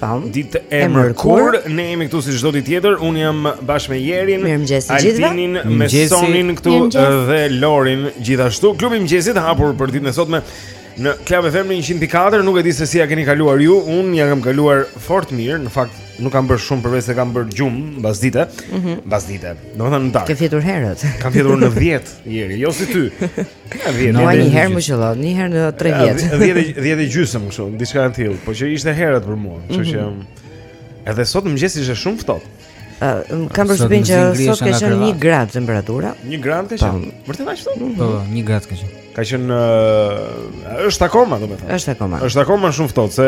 Pam. Ditë e mërkur, ne jemi këtu si çdo ditë tjetër. Un jam bashkë me Jerin, Albinin, me Sonin këtu dhe Lorin. Gjithashtu klubi i mëngjesit hapur për ditën e sotme në Club FM 104. Nuk e di se si ja keni kaluar ju. Un ja kam kaluar fort mirë. Në fakt nuk kam bërë shumë përveç se kam bërë gjum mbas dite. Mhm. Mbas dite. Domethënë në darkë. Ke fjetur herët. Kam fjetur në 10 Jeri, jo si ty. Mua një herë më qëllo, një herë në 3 vjet. Jo, 10 e gjysëm kështu, diçka e tillë, por që ishte herët për mua, kështu mhm. që edhe sot mëngjes ishte shumë ftohtë. Ëm kam përshtypjen që sot ka qenë 1 grad temperatura. 1 grad ka qenë. Po. Vërtet ashtu? Po, mhm. po, 1 grad ka qenë. Ka qenë është akoma, domethënë. Është akoma. Është akoma shumë ftohtë se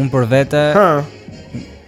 un për vete. Hë.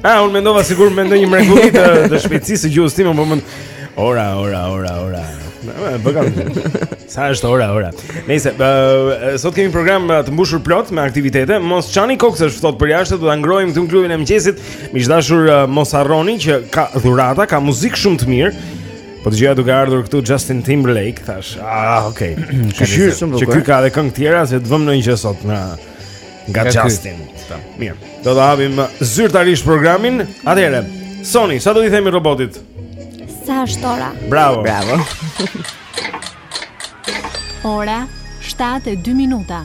Ah, unë mendova sikur m'ndodh një mrekulli të të shpejtësisë së gjuhës time, po më ora, ora, ora, ora. Bëkam. Sa është ora, ora. Nëse uh, sot kemi program të mbushur plot me aktivitete, mos çani kokë se është ftohtë përjashta, do ta ngrojmë këtu në klubin e mëngjesit. Miq të dashur, uh, mos harroni që ka dhurata, ka muzikë shumë të mirë. Po të gjitha duke ardhur këtu Justin Timberlake, thash. Ah, okay. Kështu që ky ka edhe këngë të tjera se të vëmë në një gjë sot nga. Nga Justin. Mirë. Do ta hapim zyrtarisht programin. Atëherë, Soni, sa do t'i themi robotit? Sa është ora? Bravo. Bravo. ora 7:02 minuta.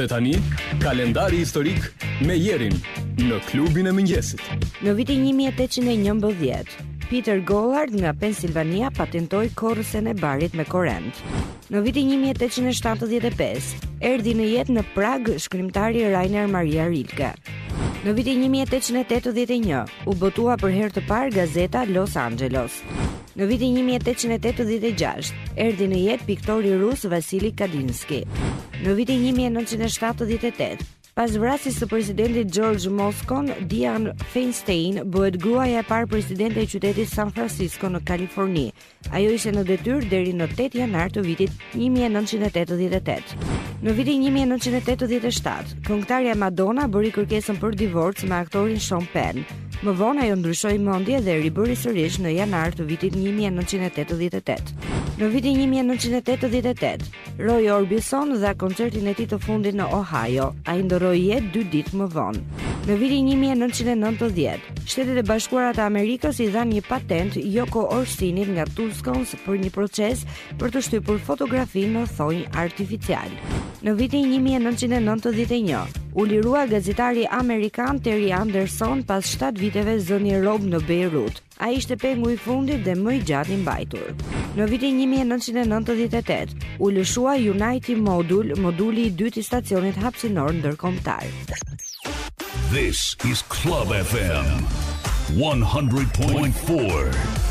Dhe tani, kalendari historik me Jerin në klubin e mëngjesit. Në vitin 1811, Peter Gollard nga Pensilvania patentoi korrësen e barit me korent. Në vitin një mijë e tetëqind e shtatëdhjetë e pesë, erdhi në jetë në Prag shkrimtari Rainer Maria Rilke. Në vitin një mijë e tetëqind e tetëdhjetë e një, u botua për herë të parë gazeta Los Angeles. Në vitin 1886 erdhi në jetë piktori rus Vasili Kadinski. Në vitin 1978 Pas vrasjes së presidentit George Moscone, Diane Feinstein bëhet gruaja e parë presidente e qytetit San Francisco në Kaliforni. Ajo ishte në detyrë deri në 8 janar të vitit 1988. Në vitin 1987, këngëtarja Madonna bëri kërkesën për divorc me aktorin Sean Penn. Më vonë ajo ndryshoi mendje dhe ribëri sërish në janar të vitit 1988. Në vitin 1988, Roy Orbison dha koncertin e tij të fundit në Ohio. Ai ndërroi jetë dy ditë më vonë. Në vitin 1990, Shtetet e Bashkuara të Amerikës i dhanë një patent Yoko Orsinit nga Tuscons për një proces për të shtypur fotografi në thonj artificial. Në vitin 1991, u lirua gazetari amerikan Terry Anderson pas 7 viteve zënë rob në Beirut. Ai ishte pengu i fundit dhe më i gjatë i mbajtur. Në vitin 1998 u lëshua Unity Module, moduli i dytë i stacionit hapësinor ndërkombëtar. This is Club FM 100.4.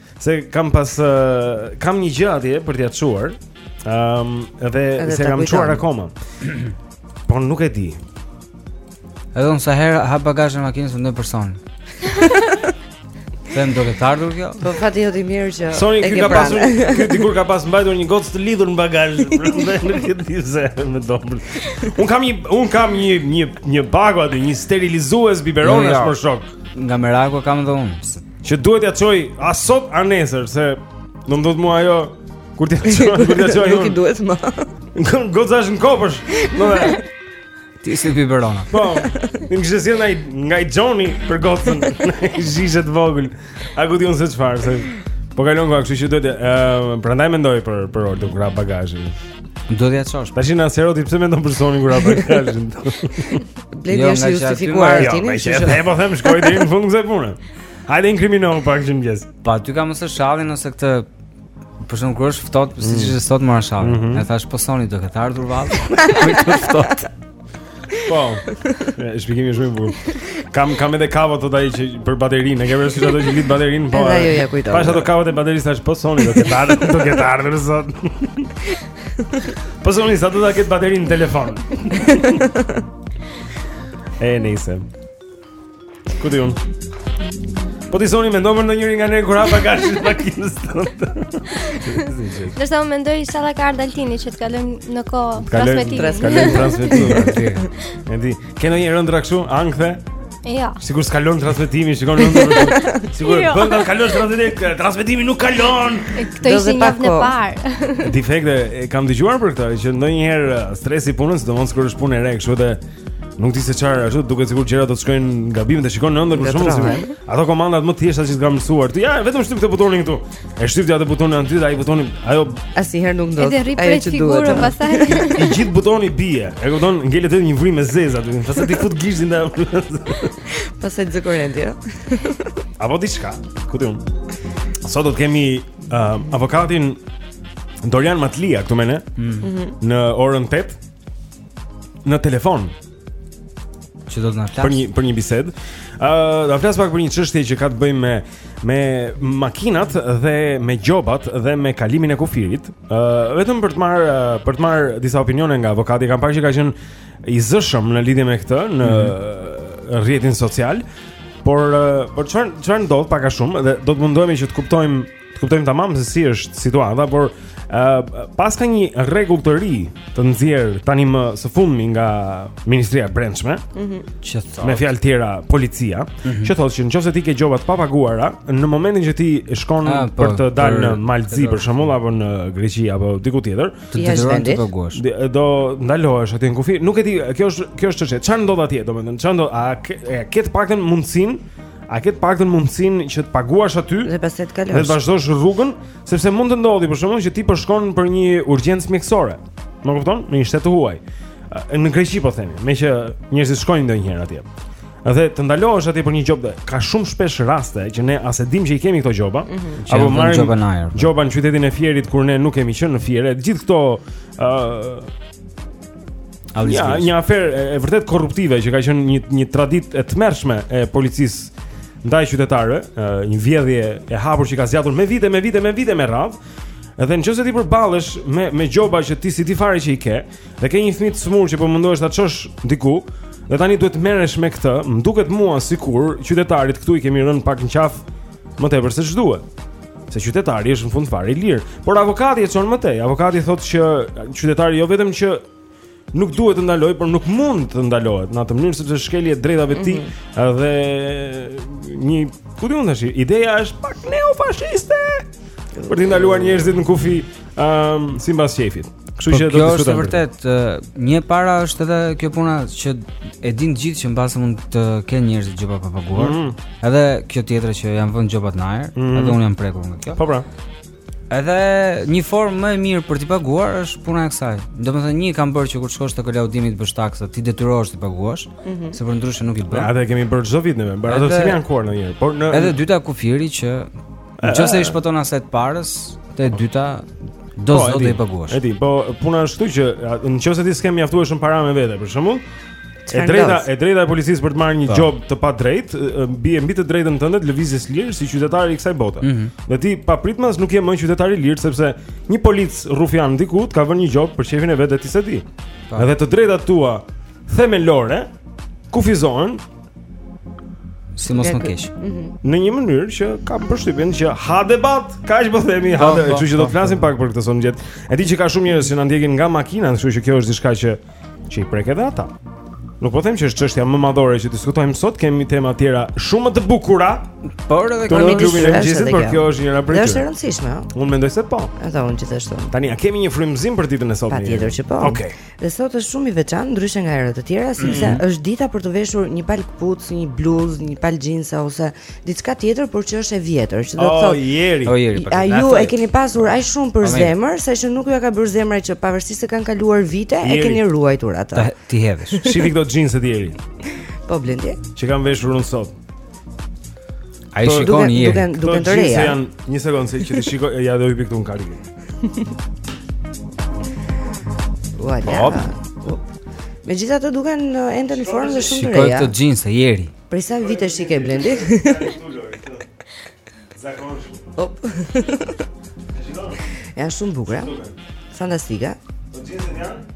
Se kam pas uh, kam një gjë atje për t'ia çuar. Ëm um, dhe se kam çuar akoma. Po nuk e di. Edhe unë sa herë hap bagazhin e makinës në person. Them do ketë ardhur kjo? Po fati jot i mirë që Soni, e ke pasur, ky dikur ka pas mbajtur një gocë të lidhur në bagazh, prandaj nuk e di se me dobë. Un kam një un kam një një një pako aty, një sterilizues biberonash jo, jo. për shok. Nga meraku kam edhe unë. Që duhet t'ia çoj a sot a nesër se do më thotë mua ajo kur t'ia çoj kur t'ia çoj. Nuk i duhet më. Goca është në kopsht. Do të Ti si biberona. Po. Më kishte sjellë nga Johnny për gocën. Kur ishte e vogël. A ku di unë se çfarë se. Po kalon ku kështu që duhet. Ëm prandaj mendoj për për Sonin kur hap bagazhin. Do t'ja çosh. Tash na sqaro ti pse mendon për Sonin kur hap bagazhin. Bledi jo, është justifikuar jo, Tini. Jo, ne po them shkoj deri në fund kësaj pune. Hajde inkriminojmë pak që në mëngjes. Pa ty kam mësë shallin ose këtë për shkak kur është ftohtë, siç mm. është sot marr shallin. Mhm. Dhe thashë po Soni do të ketë ardhur vallë. Kujt ftohtë. Po. Shpjegimi është shumë i bukur. Kam kam edhe kavot e ato që për baterinë, e ke vërsë ato që lidh baterinë, po. Edhe jo ia kujtoj. Pashë ato kavot e baterisë thashë po Soni do ketë ardhur, do ketë ardhur sot. Po Soni sa do ta ketë baterinë në telefon. E nisëm. Ku di unë? Po ti Soni mendon për ndonjëri nga ne kur hap bagazhin në makinë sot. Dhe sa mendoj inshallah ka ardhur që të kalojmë në kohë transmetimi. Të kalojmë transmetimi. Endi, ke ndonjë ëndërr kështu ankthe? Jo. Sikur s'kalon transmetimi, shikon ëndrra. Sikur jo. bën ta kalosh transmetimin, transmetimi nuk kalon. Këto ishin javën e parë. Defekte e kam dëgjuar për këtë që ndonjëherë stresi i punës, sidomos kur është punë e re kështu dhe Nuk di se çfarë ashtu, duket sikur gjërat do të shkojnë gabim dhe shikon në ëndër për shembull se ato komandat më të thjeshta që të kam mësuar. Ti ja vetëm shtyp këtë butonin këtu. E shtyp atë butonin aty dhe ai butoni ajo asnjëherë nuk ndodh. Edhe rri për sigurën pastaj. I gjithë butoni bie. E kupton, ngelet vetëm një vrimë e zezë aty. Pastaj ti fut gishtin ndaj. Pastaj të zë korrenti, jo. Apo diçka, ku di unë. Sot do të kemi uh, avokatin Dorian Matlija këtu me ne mm. në orën 8. në telefon që do të na flasë për një për një bisedë. Ë, uh, do flas pak për një çështje që ka të bëjë me me makinat dhe me gjobat dhe me kalimin e kufirit. Ë, uh, vetëm për të marrë uh, për të marrë disa opinione nga avokati, kam parë që ka qenë i zëshëm në lidhje me këtë në mm -hmm. rrjetin social. Por uh, por çfarë çfarë ndodh pak a shumë dhe do të mundohemi që të kuptojmë të kuptojmë tamam se si është situata, por uh, paska një rregull të ri të nxjerrë tani më së fundmi nga Ministria e Brendshme, mm -hmm. që thotë me fjalë tjera policia, mm -hmm. që thotë që në qoftë se ti ke gjoba të papaguara, në momentin që ti shkon A, ah, për, po, për të dalë në Mal të Zi për shembull apo në Greqi apo diku tjetër, të detyrojnë të paguash. Do ndalohesh aty në kufi. Nuk e di, kjo është kjo është çështje. Çfarë ndodh atje, domethënë, çfarë ndodh? A ke, ke të paktën mundësinë A ke të paktën mundësinë që të paguash aty? Dhe pastaj të kalosh. Dhe të vazhdosh rrugën, sepse mund të ndodhë për shembull që ti po shkon për një urgjencë mjekësore. Më kupton? Në një shtet të huaj. Në Greqi po themi, meqë njerëzit shkojnë ndonjëherë atje. Dhe të ndalohesh atje për një gjobë, ka shumë shpesh raste që ne as e dimë që i kemi këto gjoba, mm -hmm. apo marrim gjoba në ajër. Po. Gjoba në qytetin e Fierit kur ne nuk kemi qenë në Fier, gjithë këto ë uh, Alice ja, Grace. Një aferë e, e vërtetë korruptive që ka qenë një një traditë e tmerrshme e policisë ndaj qytetarëve, një vjedhje e hapur që ka zgjatur me vite, me vite, me vite me radhë. Edhe në qoftë se ti përballesh me me gjoba që ti s'i di fare që i ke, dhe ke një fëmijë të sëmurë që po mundohesh ta çosh diku, dhe tani duhet të merresh me këtë, më duket mua sikur qytetarit këtu i kemi rënë pak në qafë më tepër se ç'duhet. se qytetari është në fund fare i lirë. Por avokati e çon më tej. Avokati thotë që qytetari jo vetëm që nuk duhet të ndaloj, por nuk mund të ndalohet në atë mënyrë sepse është shkelje e të drejtave të tij mm -hmm. dhe një ku di unë tash, ideja është pak neofashiste për t'i ndaluar njerëzit në kufi, ëm, um, sipas qejfit. Kështu po që do të thotë. Kjo është vërtet, një e para është edhe kjo puna që e dinë të gjithë që mbase mund të kenë njerëz gjoba pa paguar. Mm -hmm. Edhe kjo tjetra që janë vënë gjobat në ajër, mm -hmm. edhe unë jam prekur nga kjo. Po pra. Edhe një formë më e mirë për t'i paguar është puna e kësaj. Domethënë një kanë bërë që kur shkon te kolaudimi të bësh taksa, ti detyrohesh t'i paguash, mm -hmm. se përndryshe nuk i bën. Atë kemi bërë çdo vit ne, para do të kemi ankuar ndonjëherë, por në Edhe e dyta kufiri që Në qoftë se i shpëton asaj të parës, te e dyta, do po, s'do t'i paguash. E di, po puna është këtu që në qoftë se ti s'ke mjaftueshëm para me vete, për shembull, E drejta, e drejta e policisë për të marrë një po. gjobë të padrejtë, bie mbi të drejtën tënde të lëvizjes së lirë si qytetar i kësaj bote. Mm -hmm. Dhe ti papritmas nuk je më qytetar i lirë sepse një polic rufian diku të ka vënë një gjobë për qejfin e vet dhe ti s'e di. Po. Edhe të drejtat e tua themelore kufizohen Si mos më keq. Mhm. Në një mënyrë që kam përshtypjen që ha debat, kaq po themi ha, po, po, kështu që do të po, flasim pak për këtë sondazh. E di që ka shumë njerëz që na ndjekin nga makina, kështu që kjo është diçka që që i prek edhe ata. Nuk po them që është çështja më madhore që diskutojmë sot, kemi tema të tjera shumë më të bukura, por edhe këtu te Klubi i Mëngjesit, por kjo është njëra prej tyre. Është e rëndësishme. Unë mendoj se po. Edhe unë gjithashtu. Tani a kemi një frymëzim për ditën e sotme? Patjetër që po. Okej. Okay. Dhe sot është shumë i veçantë, ndryshe nga herët e tjera, sepse mm -hmm. është dita për të veshur një palë këpucë, një bluzë, një palë xhinse ose diçka tjetër, por që është e vjetër, që do të thotë. Oh, Jeri. Ju e keni pasur aq shumë për zemër, sa që nuk ju ka bërë zemra që pavarësisht se kanë kaluar vite, e keni ruajtur atë. T'i hedhësh. Shifi këto xhinset, Jeri. Po, Blendi. Që kam veshur unë sot. A i shikon i e Këto xhinse janë Një sekundë se që t'i shikoj E ja do hipi këtu në karrige Hop Megjithatë duken uh, ende në formë dhe shumë të reja Shikoji këto xhinse Jeri Prej sa vitesh i ke Blendi Zakonisht Janë shumë të bukura Fantastike Të gjithë se janë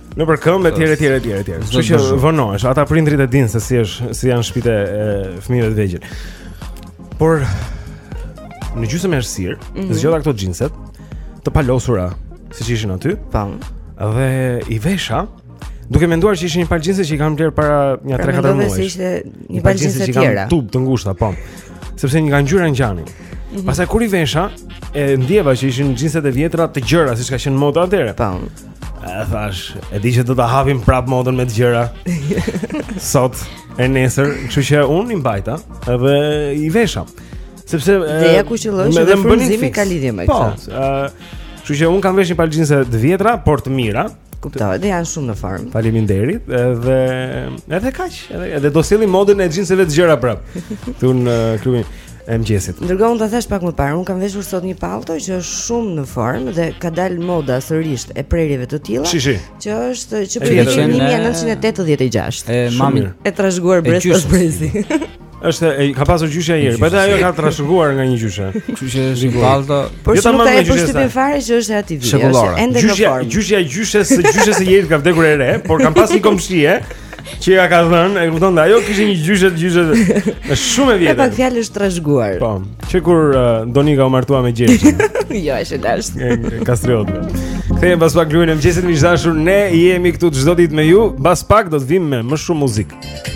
Nëpër këmbë etj etj etj etj. Kështu që vonohesh, ata prindrit e din se si është, si janë shtëpitë e fëmijëve të vegjël. Por në gjysmë errësirë, mm -hmm. zgjodha këto xhinse të palosura, siç ishin aty. Tan. Dhe i vesha duke menduar se ishin një palë xhinse që i kam blerë para një 3-4 muajsh. Pra ishte një palë xhinse të tjera. Tub të ngushta, po. Sepse nga ngjyra ngjanin. Mm -hmm. Pastaj kur i vesha, e ndjeva që ishin xhinset e vjetra të gjëra, siç ka qenë moda atëherë. Tan. E thash, e di që do ta hapim prap modën me të gjera. Sot e nesër, kështu që unë i mbajta dhe i vesha. Sepse dhe ja ku qëllon që dhe frymëzimi ka lidhje me po, këtë. Po, ë, kështu që unë kam veshë një palë xhinse të vjetra, por të mira. Kuptoj, dhe janë shumë në formë. Faleminderit. Edhe edhe kaq, edhe edhe do sjellim modën e xhinseve të gjera prap. Këtu në Klubin E mëngjesit. Ndërkohë unë ta thash pak më parë, unë kam veshur sot një pallto që është shumë në formë dhe ka dalë moda sërish e prerjeve të tilla. Shi, shi. Që është që prej vitit 1986. E mamit, e trashëguar brez pas brezi. Është e ka pasur gjyshja e Jerit, pastaj ajo e ka trashëguar nga një gjyshe. Kështu që është një pallto. Po jo, s'ma jep përshtypjen fare që është e atij viti. Është ende në formë. Gjyshja, gjyshja e gjyshes së gjyshes së Jerit ka vdekur e re, por kanë pasur një komshie, Që ja ka dhënë, e kupton, ajo kishte një gjyshe të gjyshe. Është shumë e vjetër. Pa fjalë është trashëguar. Po. Që kur uh, Donika u martua me Gjergjin. jo, është lart. Kastriot. Kthehem pas pak Klubi i mëngjesit miq të dashur. Ne jemi këtu çdo ditë me ju. Pas pak do të vijmë me më shumë muzikë.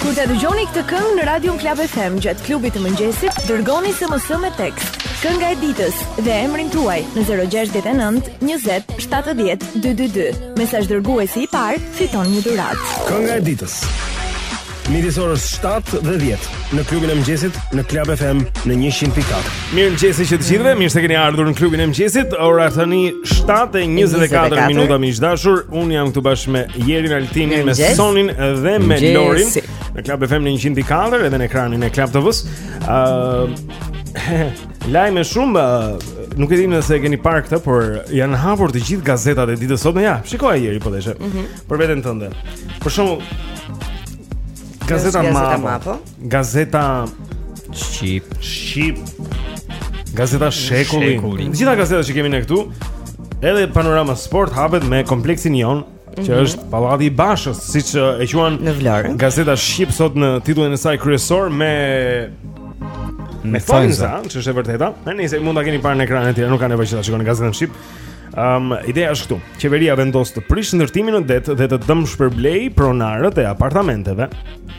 Kur ta dëgjoni këtë këngë në radion Club FM gjatë klubit të mëngjesit, dërgoni SMS me tekst Kënga e ditës dhe emrin tuaj në 069 20 70 222. Mesazh dërguesi i parë, fiton një dhuratë. Kënga e ditës. Midis orës 7 dhe 10 në klubin e mëngjesit në Club FM në 100.4. Mirëmëngjesi të gjithëve, mirë se keni ardhur në klubin e mëngjesit. Ora tani 7:24 minuta miq të dashur. Unë jam këtu bashkë me Jerin Altinin, me Sonin dhe me Lorin në Club FM në 100.4 edhe në ekranin e Club TV-së. Ëm uh, Lajme shumë, nuk e di nëse e keni parë këtë, por janë hapur të gjitha gazetat e ditës sotme. Ja, shikoji Jeri po deshe. Mm -hmm. Për veten tënde. Për shembull Gazeta Mapo, Gazeta Shqip, Shqip. Gazeta Shekulli. Të gjitha gazetat që kemi ne këtu, edhe Panorama Sport hapet me kompleksin Jon, që mhm. është Pallati i Bashës, siç e quajnë në Vlorë. Gazeta Shqip sot në titullin e saj kryesor me me Fonza, ç'është e vërteta. Ne nëse mund ta keni parë në ekranet e tjera, nuk ka nevojë që ta shikoni gazetën Shqip. Um, ideja është këtu. Qeveria vendos të prishë ndërtimin në det dhe të dëmshpërblejë pronarët e apartamenteve.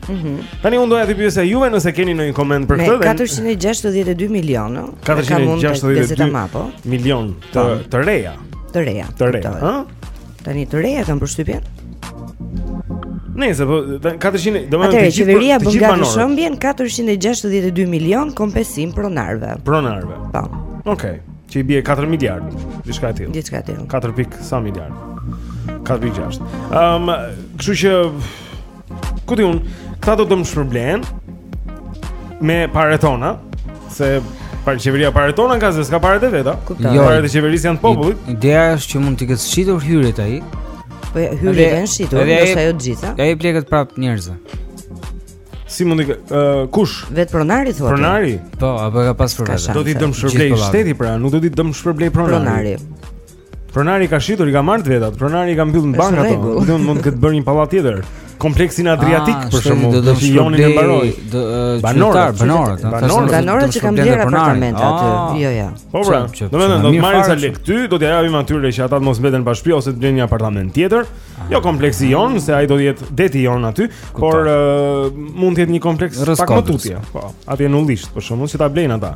Mhm. Mm Tani unë doja t'ju pyesja juve nëse keni ndonjë koment për këtë. 462 milionë. 462 milionë të po. të reja. Të reja. Të reja, ha? Tani të reja kam përshtypjen. Nëse po 400, do të thotë që qeveria bën gati shembjen 462 milionë kompensim pronarëve. Pronarëve. Po. Okej. Okay. Që i bie 4 miliardë, diçka e tillë. Diçka e tillë. 4 pik sa miliardë. 4 pik gjashtë. Um, kështu që, këtë unë, këta do dëmshpërblehen me paret tona, se Parë qeveria paret tona ka se s'ka paret e veta. Jo, paret e qeverisë janë të popullit. Ideja është që mund t'i ketë shitur hyrjet ai. Po hyrjet janë shitur, ndoshta jo të gjitha. Ja jep lekët prap njerëzve. Si mundi ë uh, kush? Vet pronari thua. Pronari? Po, apo ka pas për vete. Do t'i dëmshpërblejë shteti pra, nuk do t'i dëmshpërblejë pronari. Pronari. Pronari ka shitur, i ka marrë të vetat. Pronari i ka mbyllë në bankë ato. Do mund të bëjë një pallat tjetër. Kompleksin Adriatik ah, për shembull, do të filloni të mbaroj. Banorët, banorët, banorët. Banorët që kanë blerë apartament aty. Ah. Jo, jo. Po pra, do të thonë do të marrin ca lekë aty, do t'ia japim atyre që ata të mos mbeten pa shtëpi ose të blejnë një apartament tjetër. Jo kompleksi jonë, se ai do të jetë deti jonë aty, Kupto. por uh, mund të jetë një kompleks pak më tutje. Po, aty në Ullishte, për shembull që ta blejnë ata.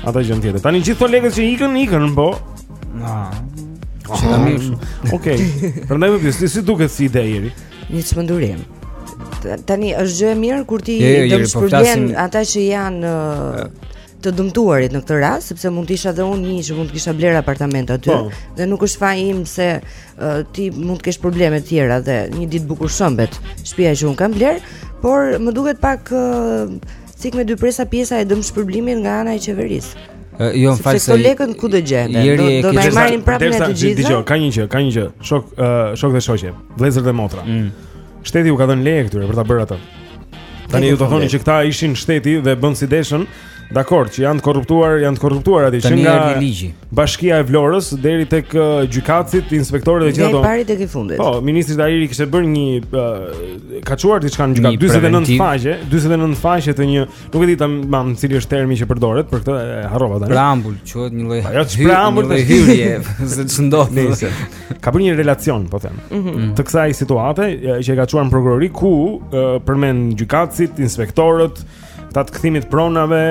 Ata gjejnë tjetër. Tani gjithë këto lekë që ikën, ikën, po. Na. Okej. Prandaj më pyet, si duket si ide, Iri? Një çmenduri. Tani është gjë e mirë kur ti jo, jo, dëmshpërblen po ata që janë të dëmtuarit në këtë rast, sepse mund të isha dhe unë një që mund të kisha blerë apartament aty po. dhe nuk është faji im se uh, ti mund të kesh probleme të tjera dhe një ditë të bukur shembet shtëpia që unë kam blerë, por më duket pak uh, çik me dy presa pjesa e dëmshpërblimit nga ana e qeverisë. Jo, më fal se lekët ku do gjenden. Do do na marrin prapë ne të gjithë. Dëgjo, ka një gjë, ka një gjë. Shokë, uh, shokë dhe shoqe, vëllezër dhe motra. Mm. Shteti u ka dhënë leje këtyre për ta bërë atë. Tani ju do thoni që këta ishin shteti dhe bënë si deshën. Dakord, që janë të korruptuar, janë të korruptuar aty që nga ligji. Bashkia e Vlorës deri tek uh, gjykatësit, inspektorët e gjithë ato. Nga i pari tek i fundit. Po, ministri Tahiri kishte bërë një uh, ka çuar diçka në gjykatë 49 faqe, 49 faqe të një, nuk e di tamam cili është termi që përdoret për këtë, e harrova tani. Preambulë, quhet një lloj. Ajo është preambulë, hyrje, se ç'ndodh. ka bërë një relacion, po them, mm -hmm. të kësaj situate që e ka çuar në prokurori ku përmend gjykatësit, inspektorët, këta të kthimit pronave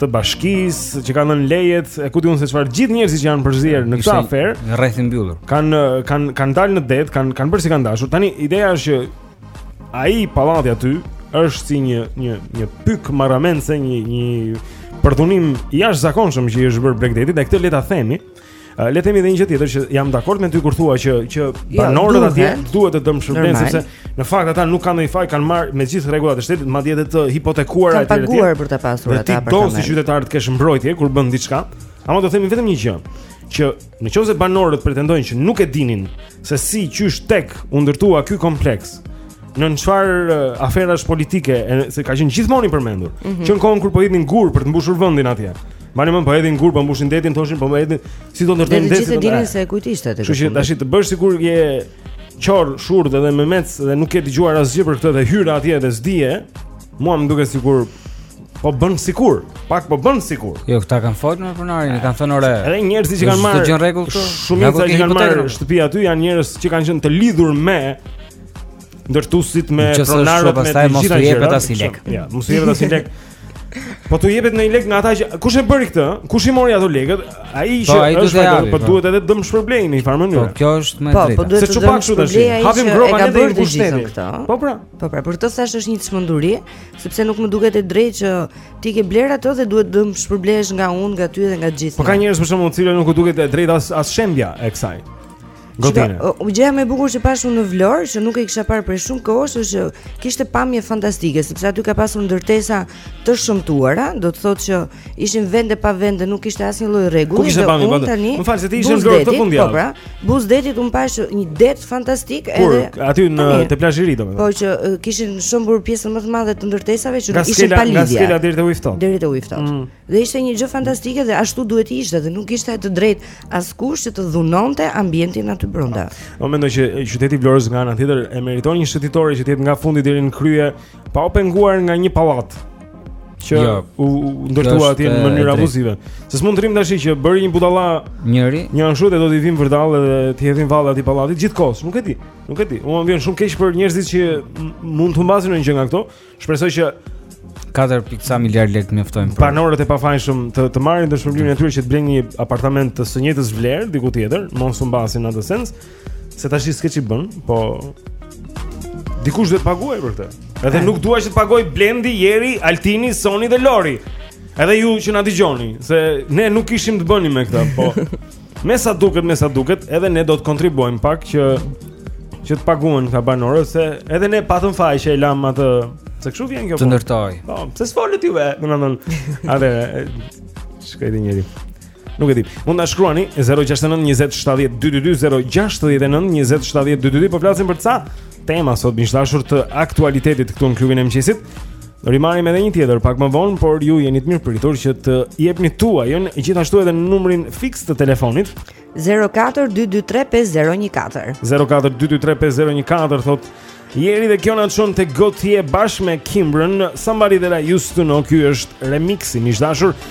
të bashkisë që kanë dhënë lejet, e ku di unë se çfarë gjithë njerëzit që janë përzier në këtë aferë, në rreth të mbyllur. Kanë kanë kanë dalë në det, kanë kanë bërë si kanë dashur. Tani ideja është që ai pallati aty është si një një një pykë marramendëse, një një përdhunim i jashtëzakonshëm që i është bërë bregdetit, dhe këtë le ta themi. Le të themi edhe një gjë tjetër që jam dakord me ty kur thua që që banorët atje duhet të dëmshpërblehen sepse në fakt ata nuk kanë ndonjë faj, kanë marrë me gjithë rregullat e shtetit, madje edhe të hipotekuara etj. Kanë paguar për ta pasur atë apartament. Ti do si qytetar të kesh mbrojtje kur bën diçka. Ama do të themi vetëm një gjë, që në qoftë se banorët pretendojnë që nuk e dinin se si qysh tek u ndërtua ky kompleks, në çfarë aferash politike, se ka qenë gjithmonë i përmendur, mm -hmm. që në kohën kur po hidhnin gur për të mbushur vendin atje. Mani më po hedhin gur, po mbushin detin, thoshin po më hedhin. Si do ndërtojnë në det? Ne gjithë dinin se kujt ishte ajo. Kështu që tash të bësh sikur je qorr shurdh edhe memec dhe nuk ke dëgjuar asgjë për këtë dhe hyra atje dhe s'dije. Mua më duket sikur po bën sikur, pak po bën sikur. Jo, këta kanë folur me pronarin, i kanë thënë ore. Edhe njerëzit që kanë marrë. Çdo gjë në rregull këtu. Shumë njerëz që kanë marrë shtëpi aty janë njerëz që kanë qenë të lidhur me ndërtuesit me pronarët me të gjitha gjërat. Mos i jepet asnjë lek. Ja, mos i jepet asnjë lek. Po t'u jepen lekë nga ata që kush e bëri këtë? Kush i mori ato lekët? Ai po, që është ai, po, po duhet t'i dëmshpërblejë në një farë mënyre. Po kjo është më e drejtë. Po, po duhet të dëmshpërblejnë. Hapim gropa ne deri në shtetin këta. Po pra. Po pra, për këtë thashë është një çmenduri, sepse nuk më duket e drejtë që ti ke blerë ato dhe duhet dëmshpërblehesh nga unë, nga ty dhe nga gjithë. Po ka njerëz për shembull, që nuk u duket e drejtë as as shembja e kësaj. Godinë. U gjëja më e bukur që pash un në Vlorë, që nuk e kisha parë prej shumë kohësh, është që kishte pamje fantastike, sepse aty ka pasur ndërtesa të shëmtuara, do të thotë që ishin vende pa vende, nuk kishte asnjë lloj rregulli. Ku kishte pamje pa tani? Më fal se ti ishe në Vlorë këtë fundjavë Po pra, buz detit un pash një det fantastik Kur, edhe Kur aty në te plazhi i ri domethënë. Po që kishin shëmbur pjesën më të madhe të ndërtesave që ishin pa lidhje. Nga skela deri te Uji Ftohtë. Deri te Uji Ftohtë. Mm. Dhe ishte një gjë fantastike dhe ashtu duhet të ishte dhe nuk kishte të drejtë askush që të dhunonte ambientin aty brenda. Po mendoj që qyteti i Vlorës nga ana tjetër e meriton një shëtitore që të jetë nga fundi deri në krye, pa u penguar nga një pallat që jo, u, u ndërtua atje në mënyrë abuzive. Se s'mund të rrim tash që bëri një budalla njëri, një ashtu dhe do t'i vim vërdall edhe t'i hedhim valle atij pallatit gjithë kohës, nuk e di. Nuk e di. Më vjen shumë keq për njerëzit që mund të humbasin ndonjë gjë nga këto, Shpresoj që 4.5 miliard lekë mjoftojnë për. Banorët e pafajshëm të të marrin dëmshpërblimin e tyre që të blejnë një apartament të së njëjtës vlerë diku tjetër, mos humbasin në atë sens, se tashi s'ke ç'i bën, po dikush duhet të paguajë për këtë. Edhe nuk dua që të paguajë Blendi, Jeri, Altini, Soni dhe Lori. Edhe ju që na dëgjoni, se ne nuk kishim të bënim me këtë, po Me sa duket, me sa duket, edhe ne do të kontribuojmë pak që që të paguhen këta banorët se edhe ne patëm faj që e lamë atë se kështu vjen kjo. Të po. ndërtojë. Po, pse s'folët ju ve? Do të thonë, a dhe shkoj të njëri. Nuk e di. Mund të na shkruani 069 20 70 222 069 20 70 222 po flasim për ca tema sot miq të dashur të aktualitetit këtu në klubin e mëngjesit. Do i marrim edhe një tjetër pak më vonë, por ju jeni të mirëpritur që të jepni tuajën, gjithashtu edhe në numrin fiks të telefonit. 0422350114. 0422350114 thotë Jeri dhe kjo na çon te Gotye bashkë me Kimbrën, Somebody That I Used To Know, ky është remixi miq të dashur.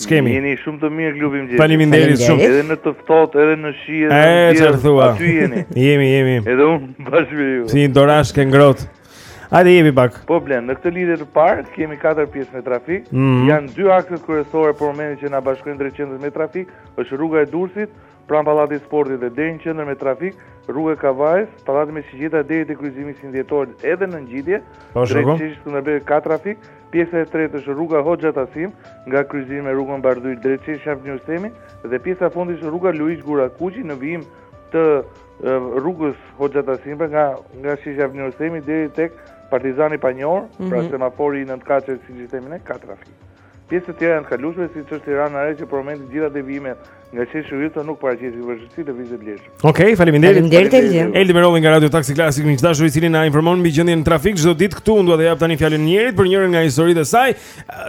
Ç'kemi. Jeni shumë të mirë klubi i mëngjesit. Faleminderit shumë. Edhe në të ftohtë, edhe në shi, edhe në diell. Çfarë thua? Aty jeni. jemi, jemi. Edhe unë bashkë me ju. Si dorashkë e ngrohtë. Hajde jemi pak. Po Blend, në këtë lidhje të parë kemi katër pjesë me trafik. Mm -hmm. Janë dy akset kryesore për momentin që na bashkojnë drejt qendrës me trafik, është rruga e Durrësit, Pranë Pallatit të Sportit dhe deri në qendër me trafik, rruga e Kavajës, Pallati me shigjeta deri te kryqëzimi 21 Dhjetorit edhe në ngjitje, po, drejt sheshit Skënderbej ka trafik, pjesa e tretë është rruga Hoxha Tasim, nga kryqëzimi me rrugën Bardhyl drejt sheshit Avni Rustemi dhe pjesa e fundit është rruga Luigj Gurakuqi në vijim të rrugës Hoxha Tasim pra nga nga sheshi Avni Rustemi deri tek Partizani i Panjohur, mm -hmm. pra mhm. semafori i nëntëkatëshe siç i themi ne ka trafik. Pjesë të tjera janë të kalueshme, siç është Tirana Re që për momentin të gjitha devijimet nga Sheshi Wilson nuk paraqesin vështirësi të lëvizet lirë. Okej, okay, faleminderit. Faleminderit Eldi. Eldi Merolli nga Radio Taxi Klasik miq të dashur i cili na informon mbi gjendjen e trafikut çdo ditë këtu. Unë dua t'ia jap tani fjalën njërit për njërin nga historitë e saj.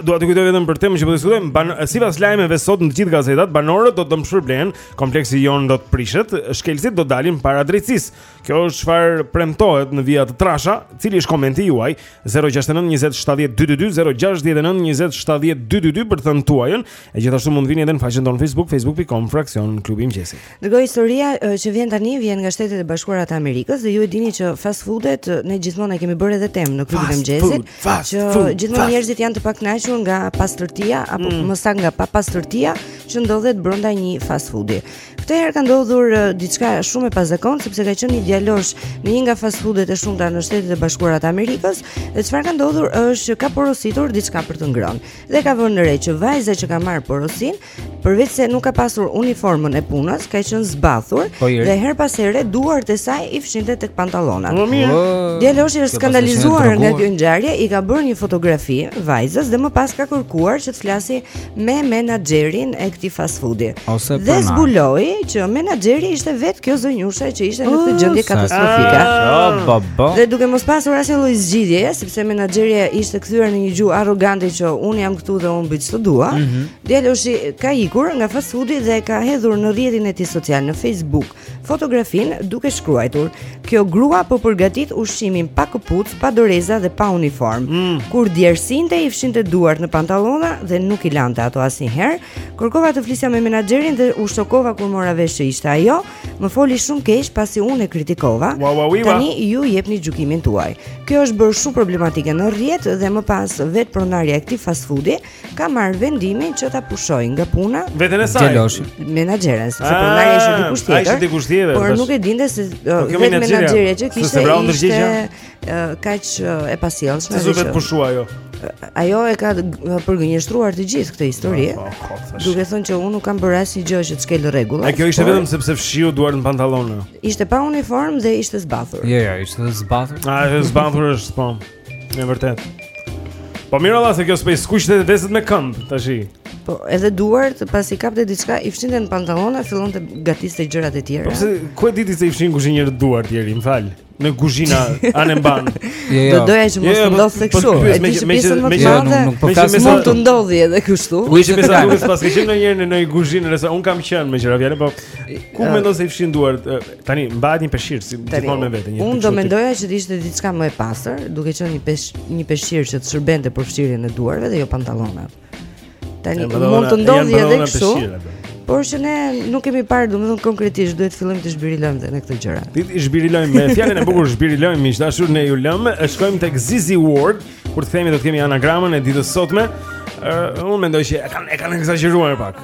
Dua të kujtoj vetëm për temën që po diskutojmë. Ban sipas lajmeve sot në të gjithë gazetat, banorët do të dëmshpërblehen, kompleksi Jon do të prishet, shkelësit do dalin para drejtësisë. Kjo është çfarë premtohet në vija të trasha, cili është komenti juaj 069 20 70 222 069 20 70 222 për të thënë tuajën, e gjithashtu mund të vini edhe në faqen tonë Facebook facebook.com fraksion klubi i mëngjesit. Dëgjo historia që vjen tani vjen nga Shtetet e Bashkuara të Amerikës dhe ju e dini që fast foodet ne gjithmonë e kemi bërë edhe temë në klubin e mëngjesit, që gjithmonë njerëzit janë të pakënaqur nga pastërtia apo mm. më saktë nga papastërtia që ndodhet brenda një fast foodi. Këtë herë ka ndodhur diçka shumë e pazakontë sepse ka qenë një djalosh në një nga fast foodet e shumta në Shtetet e Bashkuara të Amerikës, dhe çfarë ka ndodhur është që ka porositur diçka për të ngrënë. Dhe ka vënë re që vajza që ka marrë porosinë, përveç se nuk ka pasur uniformën e punës, ka qenë zbathur po, dhe herë pas here duart e saj i fshinte tek pantallonat. Po, djaloshi është skandalizuar nga kjo ngjarje, i ka bërë një fotografi vajzës dhe më pas ka kërkuar që të flasi me menaxherin e këtij fast foodi. Dhe zbuloi që menaxheri ishte vetë kjo zonjusha që ishte në këtë gjendje katastrofike. Ah. Dhe duke mos pasur asnjë lloj zgjidhje, sepse menaxherja i ishte kthyer në një gjuhë arrogante që un jam këtu dhe un bëj ç'të dua. Mm -hmm. Djaloshi ka ikur nga fast foodi dhe ka hedhur në rrjetin e tij social në Facebook fotografinë duke shkruajtur: "Kjo grua po përgatit ushqimin pa këpucë, pa doreza dhe pa uniformë. Mm. Kur djersinte i fshinte duart në pantallona dhe nuk i lante ato asnjëherë. Kërkova të flisja me menaxherin dhe u shokova kur mora vesh që ishte ajo. Më foli shumë keq pasi unë e kritikova. Ua, ua, ua. Tani ju jepni gjykimin tuaj. Kjo është bërë shumë problematike në rrjet dhe më pas vetë pronarja e këtij fast foodi ka marrë vendimin që ta pushojë nga puna veten e saj. Djaloshi. Menaxheren, sepse ah, pronarja ishte dikush tjetër. Ajo ishte dikush tjetër. Por nuk e dinte se po, uh, vetë menaxherja që kishte ishte uh, kaq uh, e pasjellshme. Se vetë pushua ajo. Ajo e ka përgënjeshtruar të gjithë këtë histori. Po, po, duke thënë që unë nuk kam bërë asnjë gjë që të shkel rregulla. Ajo ishte vetëm sepse fshiu duart në pantallona. Ishte pa uniformë dhe ishte zbathur. Jo, jo, ishte zbathur. Ah, zbathur është, po. Në vërtetë. Po mirë valla se kjo s'po i skuqte vezët me këmbë tashi. Po edhe duart pasi kapte diçka i fshinte në pantallona fillonte gatiste gjërat e tjera. Po pse ku e diti se i fshin kush i njëri duart deri, më fal. Në kuzhina anembanë. Jo, jo. Do doja që mos jo, jo, të ndodhte po, kështu. Po, e di që pjesën më të madhe. Nuk po kas mund të ndodhi edhe kështu. Ku i fshin se duhet pas kishin në një në një kuzhinë, nëse un kam qenë me gjëra vjen, po ku mendon se i fshin duart? Tani mbahet një peshir si gjithmonë me vete, një. Unë do mendoja që të ishte diçka më e pastër, duke qenë një pesh, një peshir që të shërbente për fshirjen e duarve dhe jo pantallonat. Tani mund të ndodhi edhe kështu. Por që ne nuk kemi parë, domethënë konkretisht duhet të fillojmë të zhbirilojmë edhe këto gjëra. T'i zhbirilojmë me fjalën e bukur zhbirilojmë miq të dashur ne ju lëmë, e shkojmë tek Zizi Word, kur të kthehemi do të kemi anagramën e ditës së sotme. Uh, unë mendoj që e kanë e kanë ekzagjeruar pak.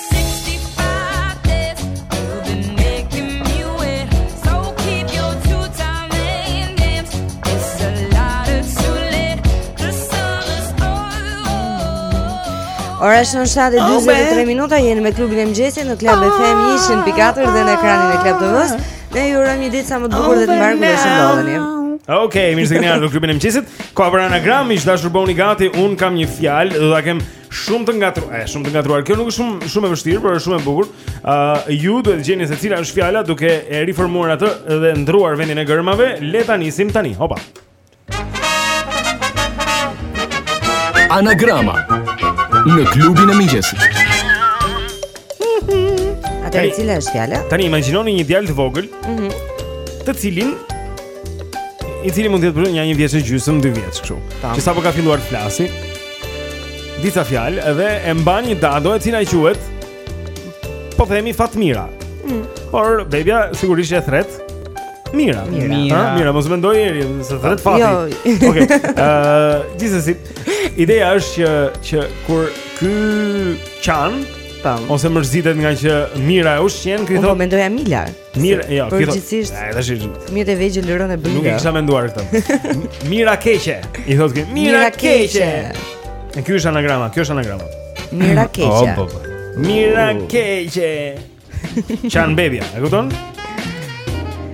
Ora është në 7:43 minuta, jeni me klubin e mëngjesit në Club FM 100.4 dhe në ekranin e Club TV-s. Ne ju urojmë një ditë sa më të bukur dhe të mbarë kudo që ndodheni. Okej, okay, mirë se vini në klubin e mëngjesit. Koha për anagram, miq të dashur bëhuni gati, un kam një fjalë, do ta kem Shumë të ngatruar, eh, shumë të ngatruar. Kjo nuk është shumë shumë e vështirë, por është shumë e bukur. Ë uh, ju duhet të gjeni se cila është fjala duke e riformuar atë dhe ndruar vendin e gërmave. Le ta nisim tani. Hopa. Anagrama në klubin e mëngjesit. Atë e cila është fjala? Tani imagjinoni një djalë të vogël, mm -hmm. të cilin i cili mund të jetë për shembull një vjeç e gjysëm, dy vjeç kështu. Që sapo ka filluar të flasi. Disa fjalë edhe e mban një dado e cila quhet po themi Fatmira. Mm. Por bebia sigurisht e thërret Mira, mira, mira, ha? mira mos mendoj Eri, s'e thërret po, Fati. Jo. Okej. Okay. Ëh, uh, gjithsesi, ideja është që që kur ky Qan, qan. Ose mërzitet nga që mira e ushqen, ky i thotë. Po mendoja Mila. Mira, jo, ky i thotë. Ai tash fëmijët e vegjël r-në e bëjnë. Nuk e kisha menduar këtë. Mira e keqe. I thotë Mira e keqe. Në ky është anagrama, kjo është anagrama. Mira e keqe. Oh, po, po. Mira e keqe. Qan bebia, e kupton?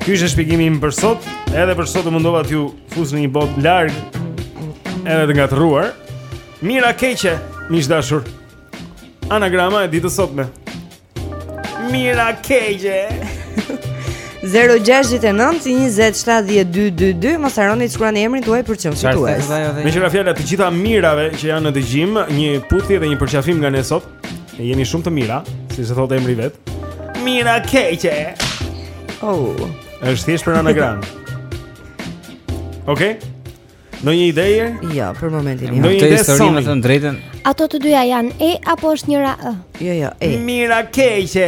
Ky është shpjegimi im për sot, edhe për sot u mundova t'ju fus në një botë larg edhe të ngatërruar. Mira e keqe, miq të dashur. Anagrama e ditës së sotme. Mira e keqe. 0692070222 mos harroni të shkruani emrin tuaj për t'u shpallur fitues. Meqë ra fjala të gjitha mirave që janë në dëgjim, një puthje dhe një përqafim nga ne sot. E jeni shumë të mira, siç e thotë emri vetë. Mira e keqe. Oh. Është thjesht për anagram. Okej. Okay. Ndonjë ide e? Jo, për momentin jo. Ndonjë ide s'kam, me thënë të drejtën. Ato të dyja janë e apo është njëra ë? Jo, jo, e. Mira e keqe.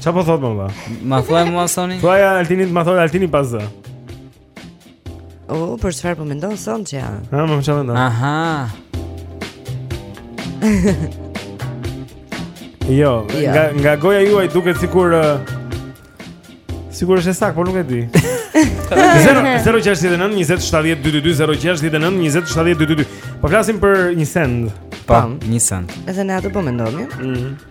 Ça po thot më vla? Ma thuaj mua Soni? Thuaj Altinit, ma thuaj Altinit pastaj O, oh, për çfarë po mendon Soni që ja Ha, me me ça mendon Aha Jo, ja. nga, nga goja juaj duket sikur uh, Sikur është e saktë, por nuk e di 069 20 70 222 069 20 70 222 Po flasim për një send Po, një send Edhe ne atë po mendonim mm -hmm.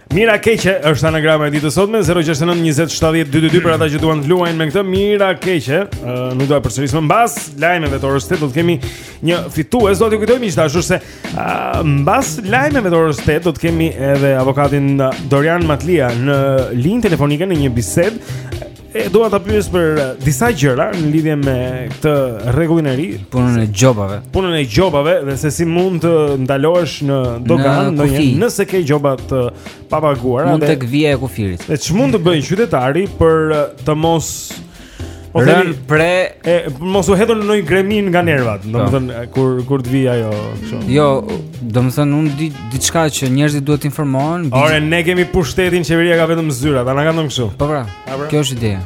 Mira keqe është anagrama e ditës së sotme 069 20 70 222 për ata që duan të luajnë me këtë Mira keqe uh, nuk do ta përsëris më mbas lajmeve të orës 8 do të kemi një fitues do t'ju kujtojmë gjithashtu se uh, mbas lajmeve të orës 8 do të kemi edhe avokatin Dorian Matlia në linjë telefonike në një bisedë Edhe dua ta pyes për eh, disa gjëra në lidhje me këtë rregullin e ri, punën e gjobave. Punën e gjobave dhe se si mund të ndalohesh në doganë, në një, nëse ke gjoba të papaguara. Mund tek vija e kufirit. Dhe ç'mund të bëjë qytetari për eh, të mos Rënë pre e mos u hedhur në ndonjë greminë nga nervat, po. domethënë eh, kur kur të vijë ajo kështu. Jo, Domethënë, unë di diçka që njerëzit duhet të informohen bigi... Ore, ne kemi pushtetin, qeveria ka vetëm zyra, ta na kanë kështu Po pra, pra, kjo është ideja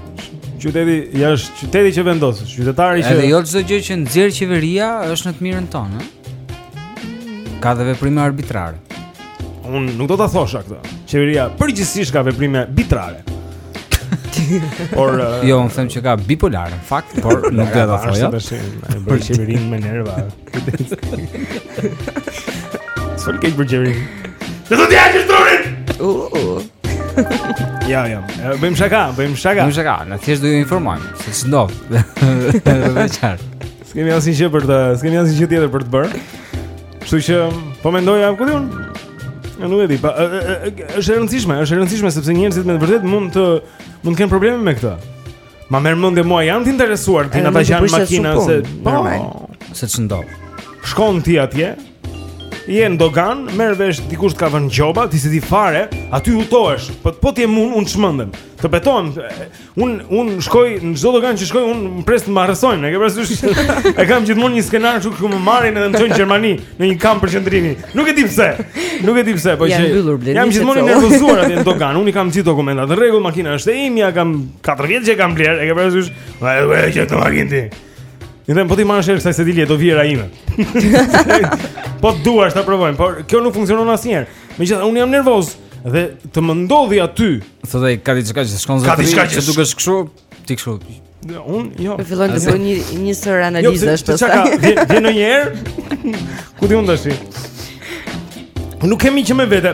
Qyteti, ja është qyteti që vendos, qytetari që... Edhe jo çdo gjë që nxjerr qeveria është në të mirën tonë, Ka dhe veprime arbitrare Unë nuk do ta thosha këtë Qeveria përgjithësisht ka veprime arbitrare Por jo, unë them që ka bipolare, në fakt, por nuk do ta thosha. Për qeverinë me nerva. S'fol keq për qeverinë. Të do të jaqë historin! Ja, ja. Bëjmë shaka, bëjmë shaka. Bëjmë shaka, ne thjesht do ju informojmë se ç'ndodh. Është qartë. S'kemi asnjë gjë për të, s'kemi asnjë gjë tjetër për të bërë. Kështu që po mendoja, ku di un? Ja nuk e di, po, është e rëndësishme, është e rëndësishme sepse njerëzit me të vërtetë mund të mund të kenë probleme me këtë. Ma merr mendja mua janë të interesuar gjithë ata që kanë makina se po se ç'ndodh. Shkon ti atje. Je në doganë, merr vesh dikush të ka vënë gjoba, ti s'e di fare, aty hutohesh. Po po ti mund un çmendem. Të betohem. Un un shkoj në çdo doganë që shkoj un pres të m'arrestojnë, e ke parasysh? e kam gjithmonë një skenar kështu që më marrin edhe më çojnë Gjermani në një kamp përqendrimi. Nuk e di pse. Nuk e di pse, po që jam gjithmonë i nervozuar atje në doganë. Un i kam gjithë dokumentat në rregull, makina është e imja, kam 4 vjet që e kam blerë, e ke parasysh? Ma e vë që të makinë ti. I them po t'i marrësh erë kësaj sedilje do vijë era ime. po duash ta provojmë, por kjo nuk funksionon asnjëherë. Megjithatë un jam nervoz dhe të më ndodhi aty. Thotë ka diçka që s'shkon zotëri. Ka diçka që dukesh kështu, ti kështu. Un jo. Po fillon të bëj një një sërë jo, analizash jo, pastaj. Vjen vjen ndonjëherë. Ku ti mund të shih? Nuk kemi që me vete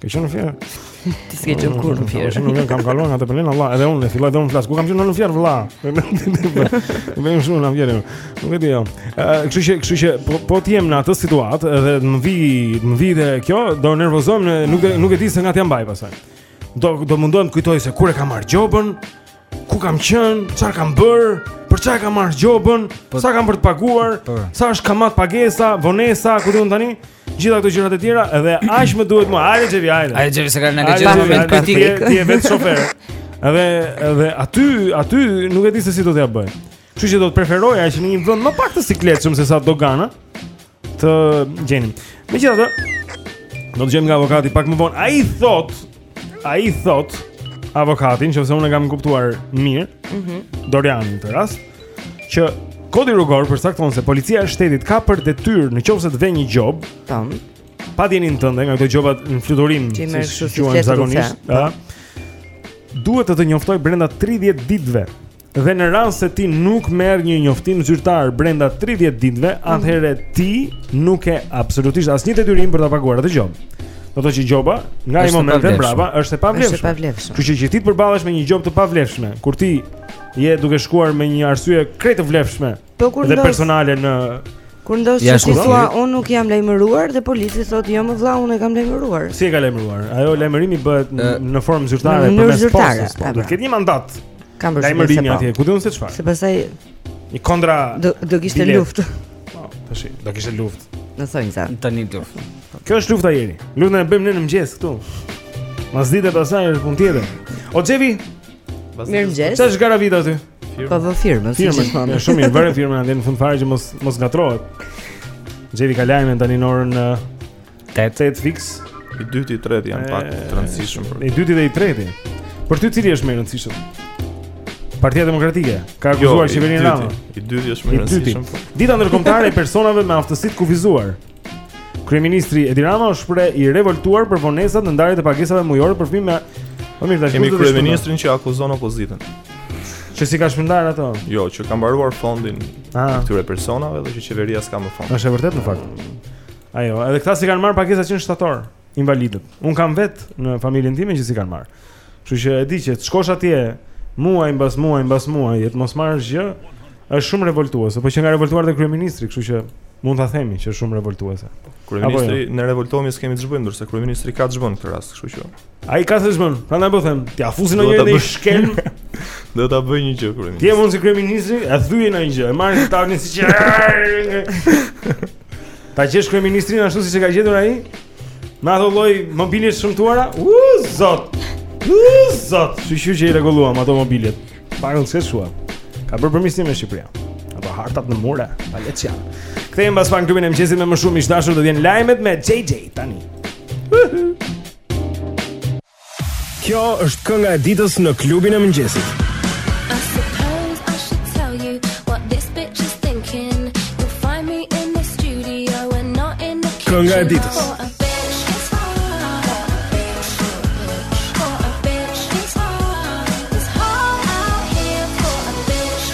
Ke qenë në Fier? Ti s'ke qenë kurrë në Fier. Shumë mirë kam kaluar nga Tepelena vallah, edhe unë filloj dhe unë flas. Ku kam qenë në Fier vëlla? Më vjen shumë në Fier. Nuk e di jam. Kështu që, kështu që po, po të jem në atë situatë dhe më vi, më vi dhe kjo do nervozojmë në nuk e, nuk e di se nga t'ia mbaj pastaj. Do do mundohem të kujtoj se kur e kam marrë gjobën, ku kam qenë, çfarë kam bërë, për çfarë kam marrë gjobën, po- sa kam për të paguar, po. sa është kamatë pagesa, vonesa, ku di unë tani? Gjitha këto gjërat e tjera dhe aq më duhet më. Hajde Xhevi hajde. Hajde Xhevi se ke ngjitur në moment kritik. Ti je vetë shofer. Edhe edhe aty aty nuk e di se si do t'ia bëj. Kështu që do të preferoja që në një vend më pak të sikletshëm se sa dogana të gjenim. Megjithatë, do të gjejmë nga avokati pak më vonë. Ai thotë, Ai thotë avokati në qoftë se unë e kam kuptuar mirë mm -hmm. Doriani në këtë rast Që kodi rrugor përcakton se Policia e shtetit ka për detyrë Në qoftë se të vë një gjobë Tam Pa dijeninë tënde nga këto gjobat në fluturim Që i merr ashtu si fletë Duhet të të njoftojë brenda 30 ditëve Dhe në rast se ti nuk merr një njoftim zyrtar brenda 30 ditëve, mm. atëherë ti nuk ke absolutisht asnjë detyrim për ta paguar atë gjobë. Do të thotë që gjoba nga ai moment e mbrapa është e pavlefshme. Është e pavlefshme. Kështu që ti të përballesh me një gjobë të pavlefshme, kur ti je duke shkuar me një arsye krejt të vlefshme Po kur ndodh personale në Kur ndodh që ti thua unë nuk jam lajmëruar dhe polici thotë jo mo vlla unë e kam lajmëruar. Si e ka lajmëruar? Ajo lajmërimi bëhet në formë zyrtare përmes postës. Po, do të ketë një mandat. Kam bërë lajmërim po. atje. Ku di unë se çfarë? Se pastaj një kontra do do kishte luftë. Po, tash do kishte luftë. Në thonjza. Tani do. Kjo është lufta Jeri. Luftën e bëjmë ne në mëngjes këtu. Masdite pastaj është punë tjetër. O Xhevi, Mirëmëngjes. Sa është gara vit aty? Po vë firmën, si me thënë. Shumë mirë, vëre firmën atje në fund fare që mos mos ngatërrohet. Xhevi ka lajme tani në orën 8 8 fiks. I dyti i treti janë pak të rëndësishëm. I dyti dhe i treti. Për ty cili është më i rëndësishëm? Partia Demokratike ka jo, akuzuar qeverinë Rama. I dyti është më i rëndësishëm. Dita ndërkombëtare e personave me aftësi të kufizuar. Kryeministri Edi Rama është shprehur i revoltuar për vonesat në ndarjet e pagesave mujore për fëmijë me Po mirë, tash kemi kryeministrin që akuzon opozitën. Që s'i ka shpërndarë ato? Jo, që ka mbaruar fondin ah. këtyre personave dhe që qeveria s'ka më fond. Është e vërtetë në fakt. Ajo, edhe këta s'i kanë marrë pagesat që në shtator, invalidët. Unë kam vetë në familjen time që s'i kanë marrë. Kështu që e di që të shkosh atje muaj mbas muaj mbas muaj, e të mos marrësh gjë, është shumë revoltuese, po qenka revoltuar dhe kryeministri, kështu që mund ta themi që është shumë revoltuese. Kryeministri jo? ne revoltohemi s'kemi ç'bëjmë, ndërsa kryeministri ka ç'bën këtë rast, kështu që. Ai ka ç'bën, prandaj po them, t'ia fusi një ditë shkelm. Do ta bëjë një gjë kryeministri. Ti mund si kryeministri, a thyej në një gjë, e marrin ta vënë siç. Ta gjesh kryeministrin ashtu siç e ka gjetur ai? Me ato lloj mobilje shëmtuara? U zot. U zot, shyqyr që i rregulluam ato mobilet. Pagun se shua. Ka bërë përmirësim Shqipëria. Ato hartat në mure, pa le çan. Kthehem pas pak në klubin e mëngjesit me më shumë miq të dashur dhe vijnë lajmet me JJ tani. Kjo është kënga e ditës në klubin e mëngjesit. Kënga e ditës.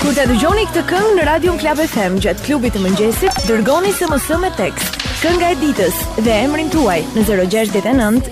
Kur ta dëgjoni këtë këngë në Radio Club FM gjatë klubit të mëngjesit, dërgoni SMS me tekst. Kënga e ditës dhe emrin tuaj në 069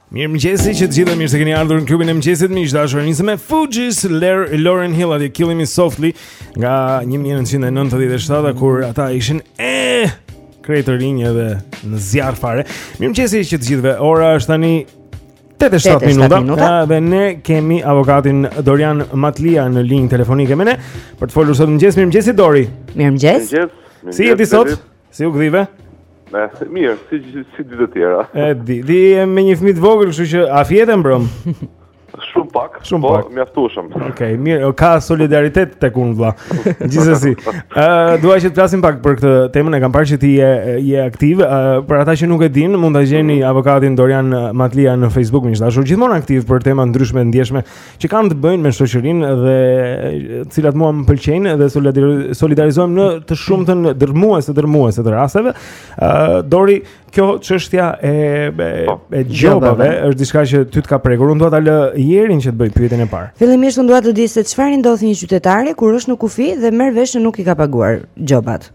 Mirëmëngjesi që të gjithë mirë se keni ardhur në klubin e mëngjesit Miq të dashur nisëm me Fugees Lauryn Hill te Killing Me Softly Nga 1997 Kur ata ishin e Krejt të rinj edhe në zjarr fare Mirëmëngjesi që të gjithëve Ora është tani 8 e 7 minuta, minuta. Ja, dhe ne kemi avokatin Dorian Matlija në linjë telefonike me ne Për të folur sot në mëngjes Mirëmëngjesi Dori Mirëmëngjesi Si jeni sot? Mirë Si u gdhive? Me, mirë, si, si, si ditët e tjera. E di, e di me një fëmijë të vogël, kështu që a fjete mbrëmë? Shumë pak, Shumë pak, po mjaftueshëm. Okej, okay, mirë, ka solidaritet tek unë, vlla. Gjithsesi. Uh, dua që të flasim pak për këtë temën, e kam parë që ti je, je aktiv. Uh, për ata që nuk e dinë, mund ta gjeni mm. avokatin Dorian Matlija në Facebook, miq të dashur gjithmonë aktiv për tema të ndryshme, të ndjeshme. që kanë të bëjnë me shoqërinë dhe të cilat mua më pëlqejnë dhe solidarizohem në të shumtën dërrmuese, dërrmuese të rasteve. Ë uh, Dori, kjo çështja e e, po, e gjobave është diçka që ty të ka prekur. Unë dua ta lë Jerin që të bëjë pyetjen e parë. Fillimisht unë dua të di se çfarë i ndodh një qytetari kur është në kufi dhe merr vesh që nuk i ka paguar gjobat.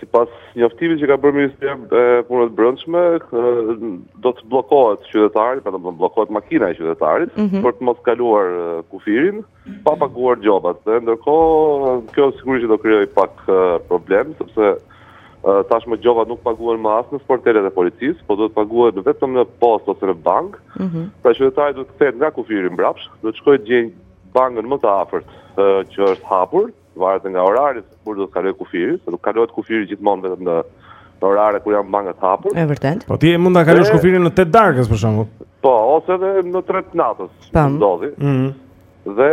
Sipas njoftimit që ka bërë Ministria e Punëve të Brendshme, do të bllokohet qytetari, pra do të bllokohet makina e qytetarit mm -hmm. për të mos kaluar kufirin pa paguar gjobat. Dhe ndërkohë kjo sigurisht që do krijojë pak problem sepse tashmë gjobat nuk paguhen më as në sportelet e policisë, po duhet të paguhen vetëm në postë ose në bankë. Mm -hmm. Pra qytetari duhet të kthehet nga kufiri mbrapsht, duhet të shkojë të gjejë bankën më të afërt që është hapur. Mm Varet nga orari se kur do të kalojë kufirin, se nuk kalohet kufiri gjithmonë vetëm në në orare kur janë bankat hapur. Është vërtet. Po ti mund ta kalosh kufirin në 8 të darkës për shembull. Po, ose edhe në 3 të natës. Tam. Ndodh. Ëh. Mm Dhe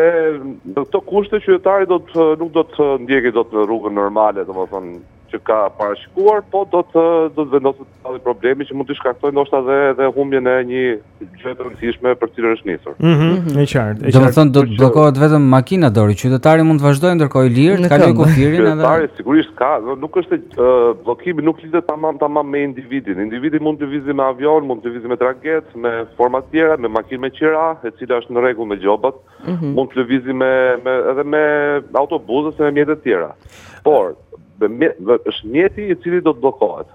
në këto kushte qytetari do të nuk do të ndjekë dot rrugën normale, domethënë që ka parashikuar, po do të do të vendoset Edhe problemi që mund të shkaktojë ndoshta edhe edhe humbjen e një gjëje të rëndësishme për të cilën është nisur. Ëh, mm -hmm. e qartë, e qartë. Domethënë do të bllokohet vetëm makina Dori, qytetari mund të vazhdojë ndërkohë i lirë të kalojë kufirin edhe. Qytetari sigurisht ka, nuk është uh, bllokimi nuk lidhet tamam tamam me individin. Individi mund të lëvizi me avion, mund të lëvizi me traget, me forma të tjera, me makinë me qira, e cila është në rregull me gjobat. Mm -hmm. Mund të lëvizi me me edhe me autobuzë ose me mjete të tjera. Por, dhe, dhe është mjeti i cili do të bllokohet.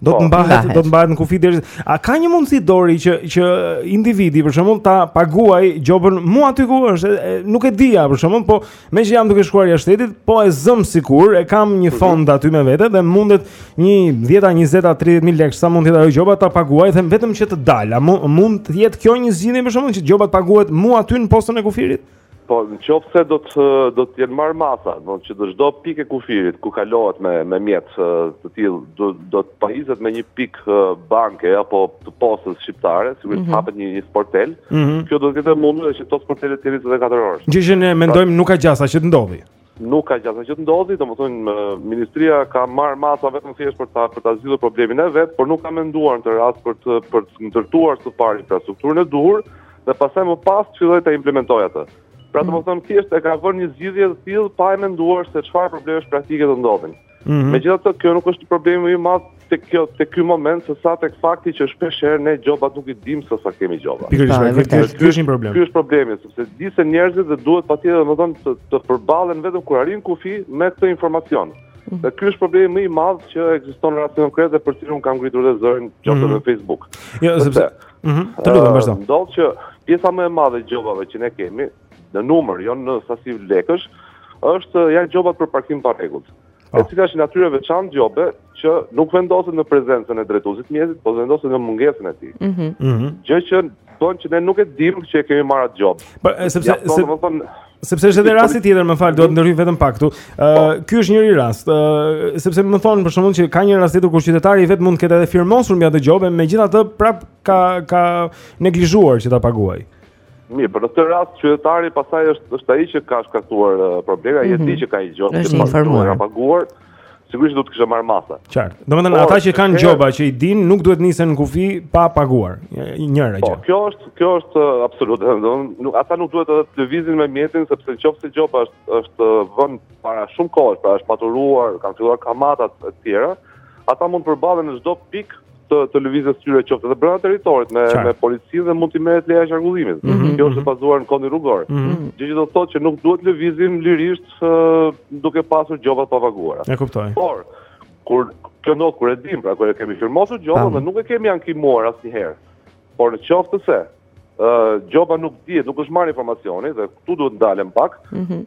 Do të po. mbahet, do të mbahet në kufi deri. A ka një mundësi Dori që që individi për shembull ta paguaj gjobën mu aty ku është? E, nuk e dija për shembull, po meqë jam duke shkuar jashtë shtetit, po e zëmë sikur e kam një mhm. fond aty me vete dhe mundet një 10-a, 20-a, 30.000 lekë sa mund të jetë ajo gjoba ta paguaj dhe vetëm që të dal. A mund të jetë kjo një zgjidhje për shembull që gjoba të paguhet mu aty në postën e kufirit? Po, në qoftë se do të do të jenë marrë masa, do që në çdo pikë e kufirit ku kalohet me me mjet të tillë do do të pajiset me një pikë banke apo të postës shqiptare, sigurisht mm -hmm. hapet një një sportel. Mm -hmm. Kjo do të jetë e mundur që këto sportele të jenë 24 orësh. Gjë që ne mendojmë nuk ka gjasa që të ndodhi. Nuk ka gjasa që të ndodhi, domethënë ministria ka marrë masa vetëm thjesht për ta për ta zgjidhur problemin e vet, por nuk ka menduar në këtë rast për të për të ndërtuar së pari infrastrukturën e duhur dhe pastaj më pas të fillojë ta implementojë atë. Pra mm. domethënë thjesht e ka vënë një zgjidhje të tillë pa e menduar se çfarë problemesh praktike do ndodhin. Mm -hmm. Megjithatë kjo nuk është problemi më i madh te kjo te ky moment se sa tek fakti që shpesh herë ne gjobat nuk i dimë se sa kemi gjoba. Pikërisht, pra, ky është ky është një problem. Ky është problemi sepse di se njerëzit dhe duhet patjetër domethënë të, të përballen vetëm kur arrijnë në kufi me këtë informacion. Mhm. Dhe ky është problemi më i madh që ekziston në rastin konkret dhe për të cilin unë kam ngritur dhe zërin gjoba mm -hmm. në Facebook. Jo, sepse. Mhm. Të lutem, vazhdo. Ndodh që pjesa më e madhe e gjobave që ne kemi në numër, jo në sasi lekësh, është janë gjobat për parkim të parregullt. E ah. cila është natyrë e veçantë gjobe që nuk vendoset në prezencën e drejtuesit të mjetit, por vendoset në mungesën e tij. Mhm. Mm Gjë që bën që ne nuk e dimë që e kemi marrë atë gjobë. Po, sepse ja, se, më thon, sepse është edhe rasti tjetër, më fal, do të ndërhyj vetëm pak këtu. Ë, uh, ky është njëri rast, ë, uh, sepse më thon për shembull që ka një rast tjetër kur qytetari vetë mund të ketë edhe firmosur mbi atë gjobë, megjithatë prap ka ka neglizhuar që ta paguaj. Mirë, por në këtë rast qytetari pastaj është është ai që ka shkaktuar uh, problemin, ai e di mhm. që ka një gjobë që s'e ka paguar. Sigurisht do të kishte marrë masa. Qartë. Domethënë ata që kanë gjoba që i dinë nuk duhet të nisen në kufi pa paguar. Njëra po, gjë. Po, kjo është kjo është uh, absolutisht. Domethënë nuk ata nuk duhet edhe të lëvizin me mjetin sepse në qoftë se gjoba është është uh, vënë para shumë kohë, pra është maturuar, kanë filluar kamatat e tjera, ata mund të përballen në çdo pikë të të lëvizjes së tyre qoftë edhe brenda territorit me me policinë dhe mund t'i merret leja e qarkullimit. Mm -hmm. Kjo është e mhm. bazuar në kodin rrugor. Mm -hmm. Gjë që do të thotë që nuk duhet lëvizin lirisht uh, duke pasur gjoba të papaguara. E kuptoj. Por kur kjo ndodh kur e dim, pra kur e kemi firmosur gjobën dhe nuk e kemi ankimuar asnjëherë. Por në qoftë se gjoba nuk dihet, nuk është marrë informacioni dhe këtu duhet ndalem pak. Ëh, mhm.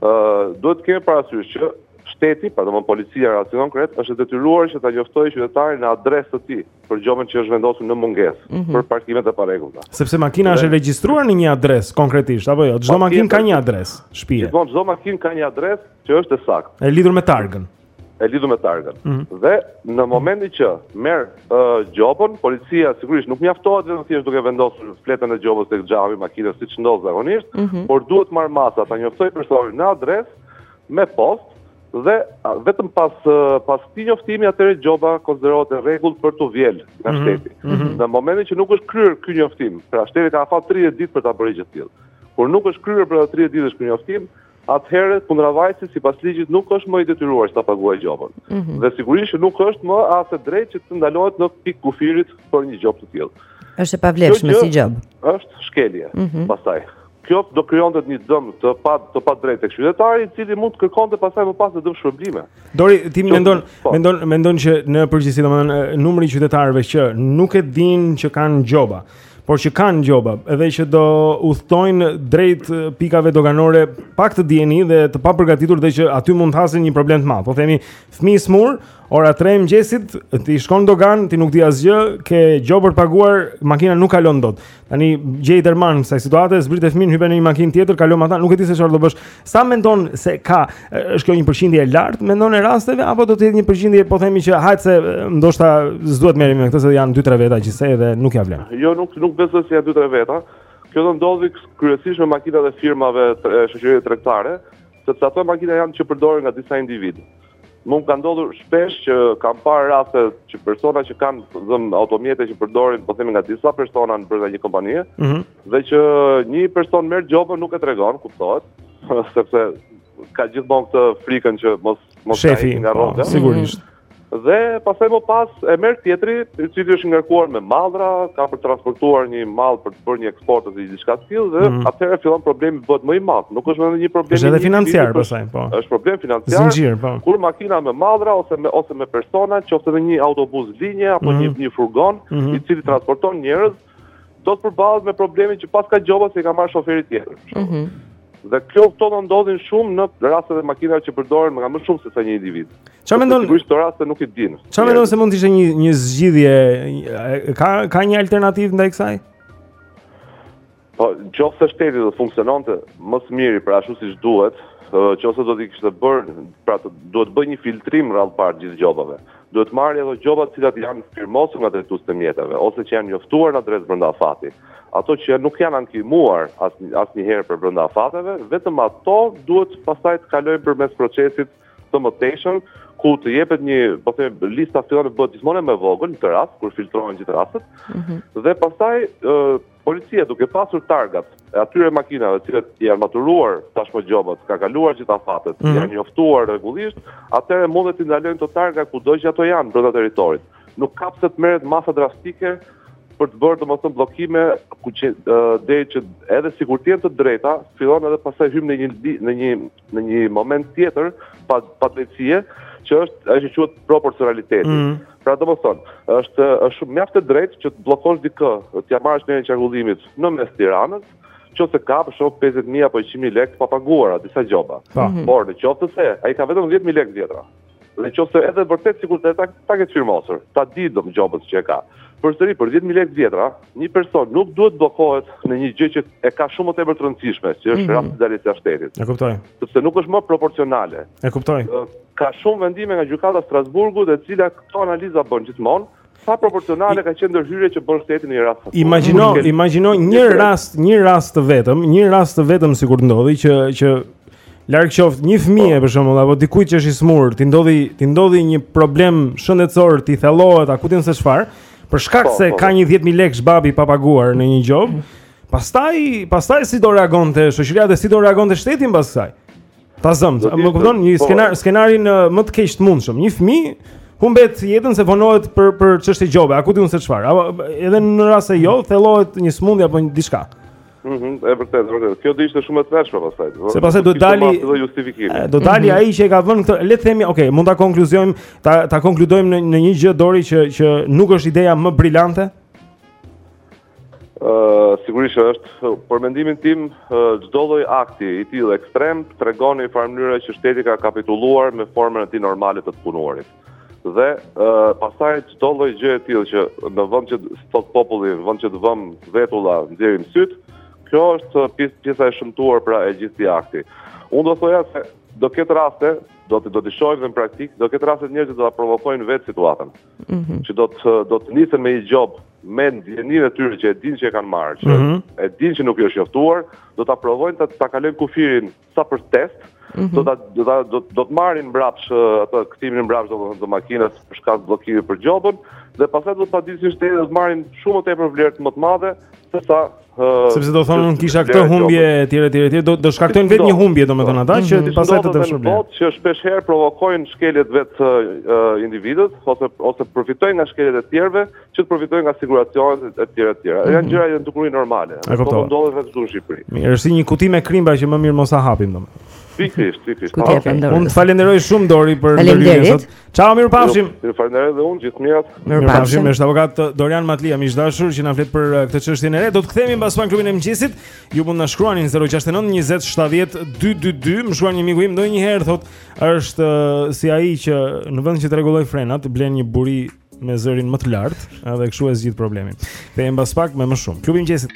duhet të kemi parasysh që shteti, pra domthon policia rasti konkret, është e detyruar që ta njoftojë qytetarin në adresë të tij për gjobën që është vendosur në mungesë mm -hmm. për parkimet e parregullta. Sepse makina është e regjistruar në një adresë konkretisht apo jo? Çdo makinë ka një adresë shtëpie. Gjithmonë çdo makinë ka një adresë që është e saktë. E lidhur me targën. e lidhur me targën. Mm -hmm. Dhe në momentin që merr uh, gjobën, policia sigurisht nuk mjaftohet vetëm thjesht duke vendosur fletën e gjobës tek xhami makinës siç ndodh zakonisht, mm -hmm. por duhet marr masa ta njoftojë personin në adresë me post dhe vetëm pas pas këtij njoftimi atëre gjoba konsiderohet e rregullt për t'u vjel nga mhm, shteti. Mm -hmm. Në momentin që nuk është kryer ky njoftim, pra shteti ka afat 30 ditë për ta bërë një gjë të tillë. Kur nuk është kryer për 30 ditësh ky njoftim, atëherë kundravajtësi sipas ligjit nuk është më i detyruar ta paguajë gjobën. Mm -hmm. Dhe sigurisht nuk është më as e drejtë që të ndalohet në pikë kufirit për një gjobë të tillë. Është e pavlefshme si gjobë. Është shkelje. Mm -hmm. Pastaj kjo do krijonte një dëm të pa të padrejtë tek qytetari, i cili mund të kërkonte pastaj më pas dhe dëmshpërblime. Dori, ti Qo, mendon, po. mendon, mendon që në përgjithësi domethënë numri i qytetarëve që nuk e dinë që kanë gjoba, por që kanë gjoba, edhe që do udhtojnë drejt pikave doganore pa këtë dijeni dhe të papërgatitur dhe që aty mund të hasin një problem të madh. Po themi fëmijë smur, ora 3 e mëngjesit, ti shkon dogan, ti nuk di asgjë, ke gjobë për të paguar, makina nuk kalon dot. Tani gjej derman kësaj situate, zbrite fëmijën, hype në një makinë tjetër, kalon ata, nuk e di se çfarë do bësh. Sa mendon se ka Është kjo një përqindje e lartë mendon e rasteve apo do të jetë një përqindje po themi që hajt se ndoshta s'duhet merrem me këtë se janë 2-3 veta gjithsej dhe nuk ja vlen. Jo, nuk nuk besoj se janë 2-3 veta. Kjo do ndodhi kryesisht me makinat e firmave e shoqërive tregtare, sepse ato makina janë që përdoren nga disa individë. Mua më ka ndodhur shpesh që kam parë raste që persona që kanë dhënë automjete që përdorin, po themi nga disa persona në brenda një kompanie, mm -hmm. Dhe që një person merr gjobën nuk e tregon, kuptohet, sepse ka gjithmonë këtë frikën që mos mos ia heqin nga rroga. Po, sigurisht. Mhm. Dhe pastaj më pas e merr tjetri, i cili është ngarkuar me mallra, ka për transportuar një mall për të bërë një eksport ose diçka të tillë dhe mm. atëherë fillon problemi bëhet më i madh. Nuk është vetëm një problem është edhe financiar pastaj, po. Është problem financiar. Zinxhir, po. Kur makina me mallra ose me ose me persona, qoftë edhe një autobus linje apo mm. një një furgon mm -hmm. i cili transporton njerëz, do të përballet me problemin që paska gjoba se i ka marrë shoferi tjetër. Mm -hmm. Dhe kjo këto ndodhin shumë në rastet e makinave që përdoren nga më shumë se sa një individ. Çfarë mendon? Sigurisht këto raste nuk i din. Çfarë mendon se mund të ishte një një zgjidhje? Ka ka një alternativë ndaj kësaj? Po, nëse shteti do të funksiononte më së miri pra ashtu siç duhet, nëse do të kishte bërë, pra të, duhet të bëjë një filtrim radhë të parë gjithë gjobave. duhet të marrin ato gjoba të cilat janë firmosur nga drejtuesit e mjeteve ose që janë njoftuar në adresë brenda afatit. Ato që nuk janë ankimuar asnjëherë përbrenda afateve, vetëm ato duhet pastaj të kalojnë përmes procesit të mëtejshëm ku të jepet një, po them, lista fillon të bëhet gjithmonë më e vogël në këtë rast kur filtrohen gjithë rastet. Mm -hmm. Dhe pastaj Policia duke pasur targat e atyre makinave të cilat janë maturuar tashmë gjobat, ka kaluar gjithë afatet, mm -hmm. janë njoftuar rregullisht, atëherë mundet t'i ndalojnë këto targa kudo që ato janë brenda territorit. Nuk ka pse të merret masa drastike për të bërë domethënë bllokime ku që deri që edhe sikur të jenë të drejta, fillon edhe pastaj hyjmë në një në një në një moment tjetër pa padrejtësie, që është ajo që quhet proporcionaliteti. Mm -hmm. Pra domethënë, është, është mjaft e drejtë që të bllokosh dikë, t'ia marrësh lejen e qarkullimit në mes Tiranës, në qoftë se ka për shembull 50.000 apo 100.000 lekë të papaguara, disa gjoba. Mhm. Por në qoftë se, ai ka vetëm 10.000 lekë të vjetra. Në qoftë se edhe vërtet sikur të ta, ta ketë firmosur, ta di domethënë gjobën që e ka. Përsëri, për 10.000 lekë të vjetra, një person nuk duhet bllokohet në një gjë që e ka shumë më tepër të rëndësishme, siç është mm -hmm. rasti i daljes shtetit. E kuptoj. sepse nuk është më proporcionale. E kuptoj. Ka shumë vendime nga gjykata e Strasburgut e cila këto analiza bën gjithmonë, sa proporcionale ka qenë ndërhyrja që bën shteti në një rast. Imagjino, imagjino një rast, një rast të vetëm, një rast të vetëm sikur të ndodhi që që largqoftë një fëmijë për shembull apo dikujt që është i sëmurë, t'i ndodhi t'i ndodhi një problem shëndetësor, t'i thellohet, a ku di unë se çfarë? Për shkak po, se po. ka një 10000 lekë babi pa paguar në një gjobë, Pastaj, pastaj si do reagonte shoqëria dhe si do reagonte shteti pas kësaj? Ta zëm, më kupton një po. skenar, skenarin më të keq të mundshëm. Një fëmijë humbet jetën se vonohet për për çështje gjobe, a ku di unë se çfarë? Apo edhe në rast se jo, thellohet një sëmundje apo një diçka. Mhm, mm e vërtetë, e vërtetë. Kjo do ishte shumë e tmerrshme pastaj. Se pastaj do dali do justifikimi. Do dali mhm. ai që e ka vënë këtë, le të themi, okay, mund ta konkluzojmë, ta ta konkludojmë në në një gjë Dori që që nuk është ideja më brilante. Sigurisht që është, për mendimin tim, çdo lloj akti i tillë ekstrem, tregon në një farë mënyre që shteti ka kapitulluar me formën e tij normale të të punuarit. Dhe pastaj çdo lloj gjë e tillë që në vend, thotë populli, në vend që të vëmë vetulla, nxjerrim sytë, kjo është pjesa e shëmtuar pra e gjithë këtij akti. Unë do thoja se do ketë raste, do t'i do t'i shohim dhe në praktikë, do ketë raste njerëzit do ta provokojnë vetë situatën. mm -hmm. që do të do të nisen me një gjobë me dijeninë e tyre që e dinë që e kanë marrë, që mm -hmm. e dinë që nuk u është njoftuar, do ta provojnë ta ta kalojnë kufirin sa për test, mm -hmm. do ta do ta do, do të marrin mbrapsh atë kthimin mbrapsh domethënë të makinës për shkak të bllokimit për gjobën dhe pastaj do të padisin shtetin e do të marrin shumë më tepër vlerë më të madhe se sa Sepse do thonë unë kisha këtë humbje etj etj etj, do do shkaktojnë vetë një humbje domethënë ata që mhm. pastaj të dëshmojnë. Di ti që shpesh herë provokojnë shkeljet vetë individët ose ose përfitojnë nga shkeljet e të tjerëve që të përfitojnë nga siguracionet etj etj. Janë mhm. gjëra që dukuri normale. S'po ndodhin vetëm në Shqipëri. Mirë, është si një kuti me krimba që më mirë mos ta hapim domethënë. Pikërisht, pikërisht. Unë të falenderoj shumë Dori për lidhjen sot. Ciao, mirupafshim. Ju falënderoj dhe unë gjithë të mirat. Mirupafshim, është avokat Dorian Matlia, miq të dashur, që na flet për uh, këtë çështjen e re. Do të kthehemi mbas pak në klubin e mëngjesit. Ju mund të na shkruani 069 20 70 222, më shkruan një miku im ndonjëherë thotë, është uh, si ai që në vend që të rregullojë frenat, blen një buri me zërin më të lartë, edhe kështu e zgjidh problemin. Kthehemi mbas pak me më shumë. Klubi i mëngjesit.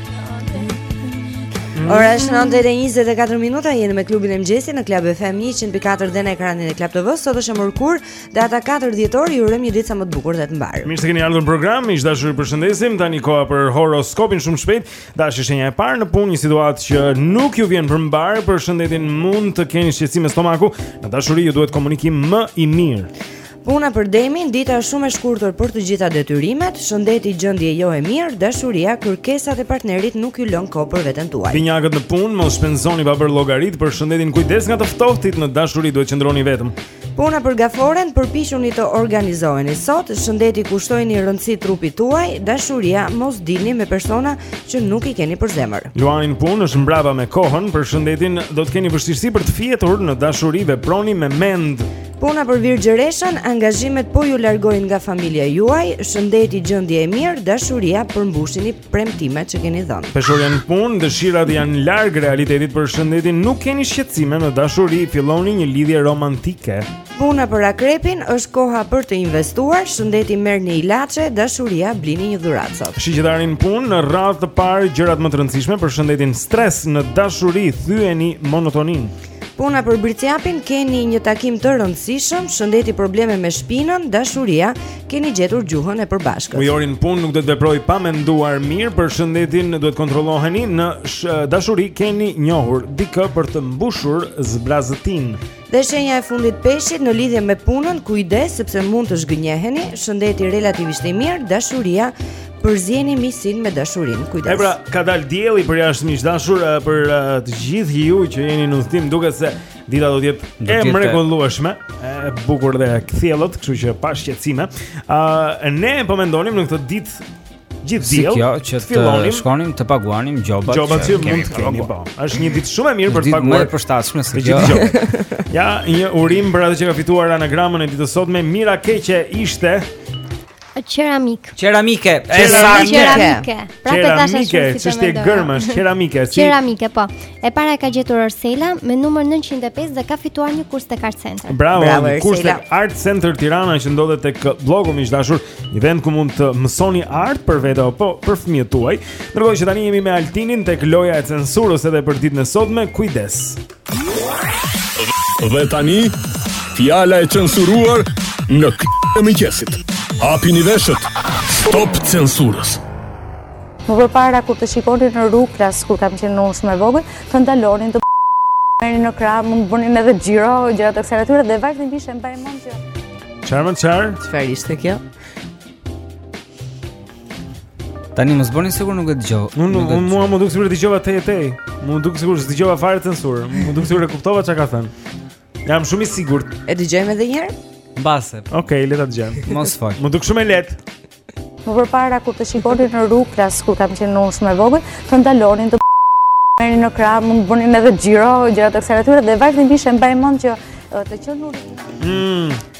Ora është 9:24 minuta, jeni me klubin e mëngjesit në Club FM 104 dhe në ekranin e Club TV. Sot është e mërkur, data 4 dhjetor, ju urojmë një ditë sa më të bukur dhe të mbarë. Mirë se keni ardhur në program, miq të dashur, ju përshëndesim. Tani koha për horoskopin shumë shpejt. Dashi shenja e parë në punë, një situatë që nuk ju vjen për së mbari, për shëndetin mund të keni shqetësime stomaku. Në dashuri ju duhet komunikim më i mirë. Puna për demin, dita është shumë e shkurtër për të gjitha detyrimet, shëndeti, gjendje jo e mirë, dashuria, kërkesat e partnerit nuk ju lënë kohë për veten tuaj. Binjakët në punë, mos shpenzoni pa bërë llogaritë për shëndetin, kujdes nga të ftohtit në dashuri duhet të qëndroni vetëm. Puna për gaforen, përpiquni të organizoheni sot, shëndeti kushtojini rëndësi trupit tuaj, dashuria mos dilni me persona që nuk i keni për zemër. Luani në punë është mbrapa me kohën, për shëndetin do të keni vështirësi për të fjetur në dashuri veproni me mend. Puna për virgjëreshën, angazhimet po ju largojnë nga familja juaj, shëndeti, gjendje e mirë, dashuria përmbushini premtimet që keni dhënë. Peshorja në punë, dëshirat janë larg realitetit për shëndetin, nuk keni shqetësime në dashuri, filloni një lidhje romantike. Puna për akrepin është koha për të investuar, shëndeti merrni ilaçe, dashuria blini një dhuratë sot. Shigjetari në punë në radhë të parë gjërat më të rëndësishme për shëndetin stres në dashuri thyeni monotoninë. Puna për Bricjapin keni një takim të rëndësishëm, shëndeti probleme me shpinën, dashuria, keni gjetur gjuhën e përbashkët. Ujori në punë nuk do të veprojë pa menduar mirë për shëndetin, duhet të kontrolloheni në dashuri keni njohur dikë për të mbushur zbrazëtinë. Dhe shenja e fundit peshqit në lidhje me punën, kujdes sepse mund të zhgënjeheni, shëndeti relativisht i mirë, dashuria Përzieni mishin me dashuri, kujdes. E pra, ka dal dielli përjashtë miq të dashur për të gjithë ju që jeni në udhtim, duket se dita do të jetë e mrekullueshme, e bukur dhe e kthjellët, kështu që pa shqetësime. Ë, uh, ne po mendonim në këtë ditë gjithë diell si kjo që të fillonim, shkonim të paguanim gjobat. Gjobat që mund të kemi po. Është një ditë shumë e mirë për të paguar. Ditë më e përshtatshme se kjo. Ja, një urim për atë që ka fituar anagramën e ditës sot me Mira Keqe ishte Qeramik. Qeramike. Qeramike. Pra të thashë shumë fitore. Qeramike, çështje gërmësh, qeramike, si. Qeramike, po. E para e ka gjetur Orsela me numër 905 dhe ka fituar një kurs tek Art Center. Bravo, Bravo kurs tek Art Center Tirana që ndodhet tek Blloku miq të dashur, një vend ku mund të mësoni art për vete apo për fëmijët tuaj. Ndërkohë që tani jemi me Altinin tek loja e censurës edhe për ditën e sotme. Kujdes. Dhe tani, fjala e censuruar në këtë mëngjes. Hapini veshët, stop censurës. Më përpara, kur të shikonin në rrugë, klas, kur kam qenë unë shumë e vogël, të ndalonin të merrnin në krah, mund të bënin edhe xhiro, gjëra të kësaj natyre, dhe vazhdimisht e mbaj mend që... Çfarë më çfarë? Çfarë ishte kjo? Tani mos bëni sikur nuk e dëgjova. Unë nuk unë mua m'u duk sikur e dëgjova te te. M'u duk sikur s'e dëgjova fare censurën. M'u duk sikur e kuptova çka ka thënë. Jam shumë i sigurt. E dëgjojmë edhe një herë? Mbase. Okej, okay, le ta dëgjojmë. Mos fal. M'u duk shumë e lehtë. Më përpara kur të shikonin në rrugë klas kur kam qenë unë shumë e vogël, të ndalonin të merrnin në krah, mund të bënin edhe xhiro, gjëra të kësaj natyre dhe vazhdimisht e mbaj mend që të qenë në rrugë. Mm.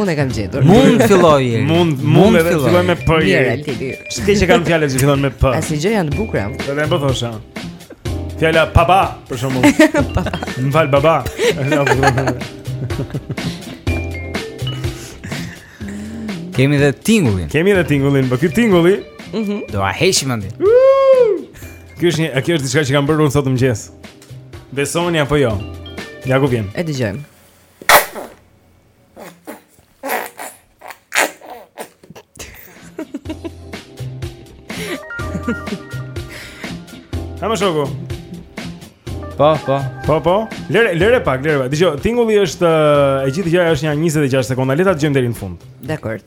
Unë e kam gjetur. Mund të fillojë. Mund mund të fillojë me P. Mirë, Altini. Ç'keqe kanë fjalët që fillojnë me P? Asnjë gjë janë të bukura. Do të më thosha. Fjala papa, për shembull. Më fal baba. Kemi dhe tingullin. Kemi dhe tingullin, po ky tingulli, mhm, do ta heqim anë. Ky është një, kjo është diçka që kam bërë unë sot në mëngjes. Besoni apo jo? Ja ku vjen. E dëgjojmë. Hamë shoku. Po, po. Po, po. Lëre, lëre pak, lëre pak. Dëgjo, tingulli është eh, e gjithë gjëja është një 26 sekonda. Le ta dëgjojmë deri në fund. Dakord.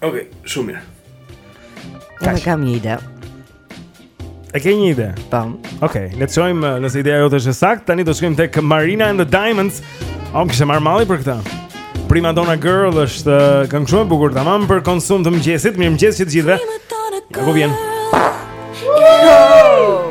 Ok, shumë mirë. Unë kam një ide. E ke një ide? Kam. Po. Ok, le të shojmë uh, nëse ideja jote është e saktë. Tani do të shkojmë tek Marina and the Diamonds. Më kishte marrë malli për këtë. Primadonna Girl është uh, këngë shumë e bukur tamam për konsum të mëngjesit. Mirëmëngjes që të gjithëve. Ja ku vjen. Go!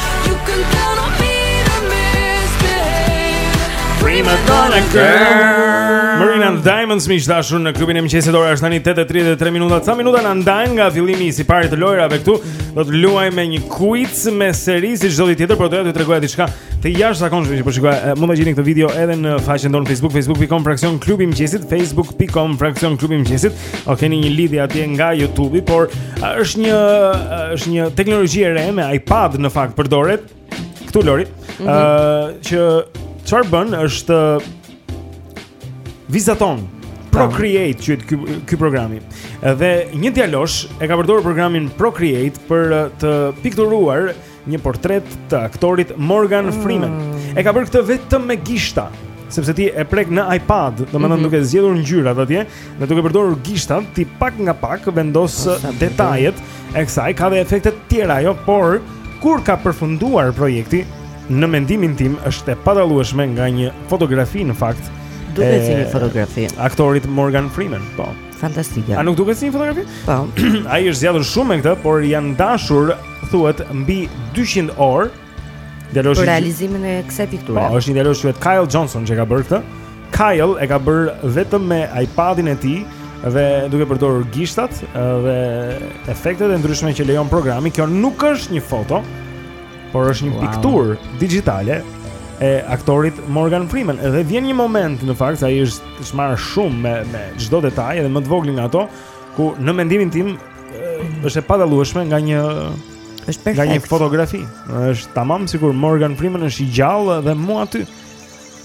Prima Donna Girl Marina and the Diamonds miq të dashur në klubin e mëngjesit Ora është tani 8.33 minuta Ca minuta na ndajnë nga fillimi i siparit të lojërave këtu Do të luajmë një kuic me seri si çdo ditë tjetër Por doja t'ju tregoja diçka të jashtëzakonshme që po shikoja eh, Mund ta gjeni këtë video edhe në faqen tonë Facebook Facebook.com fraksion klubi i mëngjesit Facebook.com fraksion klubi i mëngjesit O keni një lidhje atje nga YouTube-i, por është një është një teknologji e re me iPad në fakt përdoret. Këtu Lori, ë mm -hmm. që çfarë bën është vizaton Procreate quhet ky ky programi. Dhe një djalosh e ka përdorur programin Procreate për të pikturuar Një portret të aktorit Morgan mm. Freeman. Mm. E ka bërë këtë vetëm me gishta, sepse ti e prek në iPad, domethënë mm -hmm. duke zgjedhur ngjyrat atje, dhe duke përdorur gishtat, ti pak nga pak vendos detajet e kësaj, ka dhe efekte të tjera ajo, por kur ka përfunduar projekti, në mendimin tim është e padallueshme nga një fotografi në fakt. Duket si një fotografi. E aktorit Morgan Freeman, po. Fantastike. A nuk duket si një fotografi? Po. Ai është zgjatur shumë me këtë, por janë dashur thuhet mbi 200 orë. Djaloshi për realizimin e kësaj pikture. Po, është një djalosh quhet Kyle Johnson që e ka bërë këtë. Kyle e ka bërë vetëm me iPadin e tij dhe duke përdorur gishtat dhe efektet e ndryshme që lejon programi. Kjo nuk është një foto. por është një wow. pikturë digjitale e aktorit Morgan Freeman. Edhe vjen një moment në fakt se ai është marrë shumë me me çdo detaj edhe më të vogël nga ato, ku në mendimin tim është e padallueshme nga një është perfekt. Nga një fotografi. Është tamam sikur Morgan Freeman është i gjallë dhe mu aty.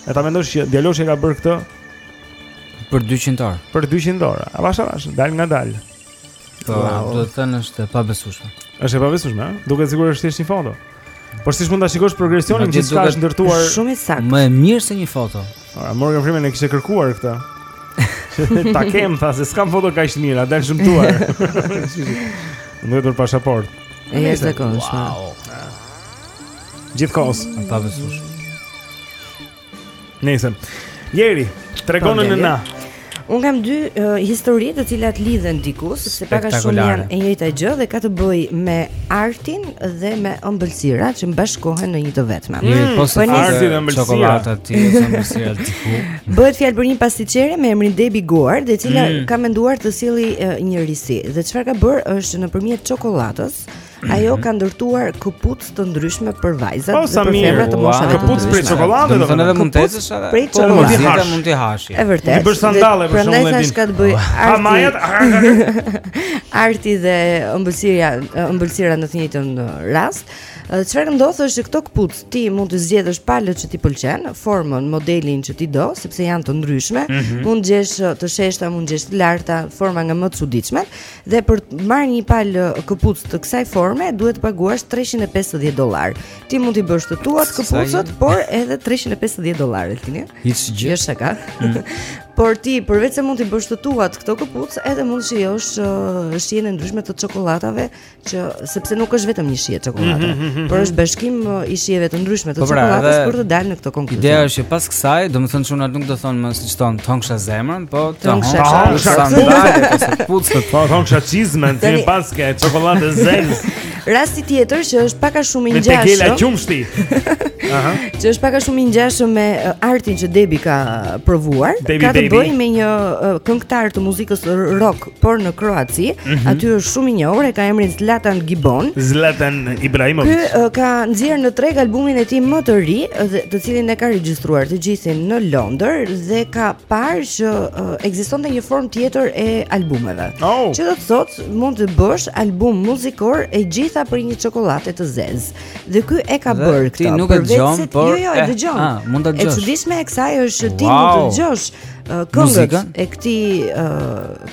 E ta mendosh që djaloshi ka bërë këtë për 200 orë. Për 200 orë. Avash avash, dal nga dal. Wow. Do të thënë është e pabesueshme. Është e pabesueshme, ëh? Duket sikur është thjesht një foto. Por siç mund ta shikosh progresionin që ka është ndërtuar shumë i saktë. Më e mirë se një foto. Ora Morgan Freeman e kishte kërkuar këtë. Ta kem tha se s'kam foto kaq të mira, dal shëmtuar. Nuk do të pasaport. E jashtëzakonshme. Wow. Gjithkohës. E pabesueshme. Nëse. Jeri, tregona. Unë kam dy uh, histori të cilat lidhen diku, sepse pak a shumë janë e njëjta gjë dhe ka të bëjë me artin dhe me ëmbëlsira që bashkohen në një të vetme. Mm. Mm. Po se arti dhe ëmbëlsira, çokolata ti dhe ëmbëlsira diku. Bëhet fjalë për një pastiçere me emrin Debbie Goard, e cila mm. ka menduar të sjelli uh, një risi. Dhe çfarë ka bërë është nëpërmjet çokollatës, Ajo ka ndërtuar këpucë të ndryshme për vajzat oh, dhe për femrat të moshave të ndryshme. Këpucë prej çokollate do të thotë edhe mund të ecësh edhe. Prej po, çokollate mund të hash. E vërtetë. T'i bësh sandale për shembull. Prandaj tash ka të bëjë arti. Ha majat. Arti dhe ëmbëlsira, ëmbëlsira në të njëjtën uh, rast. Uh, çfarë ndodh është se këto këpucë ti mund të zgjedhësh palët që ti pëlqen, formën, modelin që ti do, sepse janë të ndryshme. Mhm. Mund të gjesh uh, të sheshta, mund të gjesh të larta, forma nga më të çuditshmet. dhe për të marrë një palë këpucë të kësaj forme duhet të paguash 350 dollarë. Ti mund t'i bësh të tuat këpucët, por edhe 350 dollarë tani. Hiç gjë. Është shaka. Mm. por ti përveç se mund t'i bësh të tuat këto këpucë, edhe mund të shijosh uh, shijen e ndryshme të çokollatave që sepse nuk është vetëm një shije çokollate, mm -hmm, por është bashkim uh, i shijeve të ndryshme të po pra, çokollatës për të dalë në këtë konkluzion. Ideja është që pas kësaj, domethënë çunat nuk do thonë më siç thonë ta hëngsha zemrën, po ta hëngsha sandalen, po të po ta hëngsha çizmen, ti paske çokollatë të zezë. Rasti tjetër që është pak a shumë i ngjashëm. Me tegela qumshti. Aha. Që është pak a shumë i ngjashëm me uh, artin që Debi ka provuar, Debbie, ka të bëjë me një uh, këngëtar të muzikës rock por në Kroaci, mm -hmm. aty është shumë i njohur, e ka emrin Zlatan Gibon. Zlatan Ibrahimovic. Ky uh, ka nxjerrë në treg albumin e tij më të ri, dhe, të cilin e ka regjistruar të gjithin në Londër dhe ka parë që uh, ekzistonte një formë tjetër e albumeve. Oh. Që do të thotë mund të bësh album muzikor e gjitha prej një çokollate të zezë. Dhe ky e ka bërë këtë. Ti nuk e dëgjon, por jo, jo, e eh, dëgjon. Ah, mund ta dëgjosh. E çuditshmja e kësaj është që ti wow. mund të dëgjosh këngët e këtij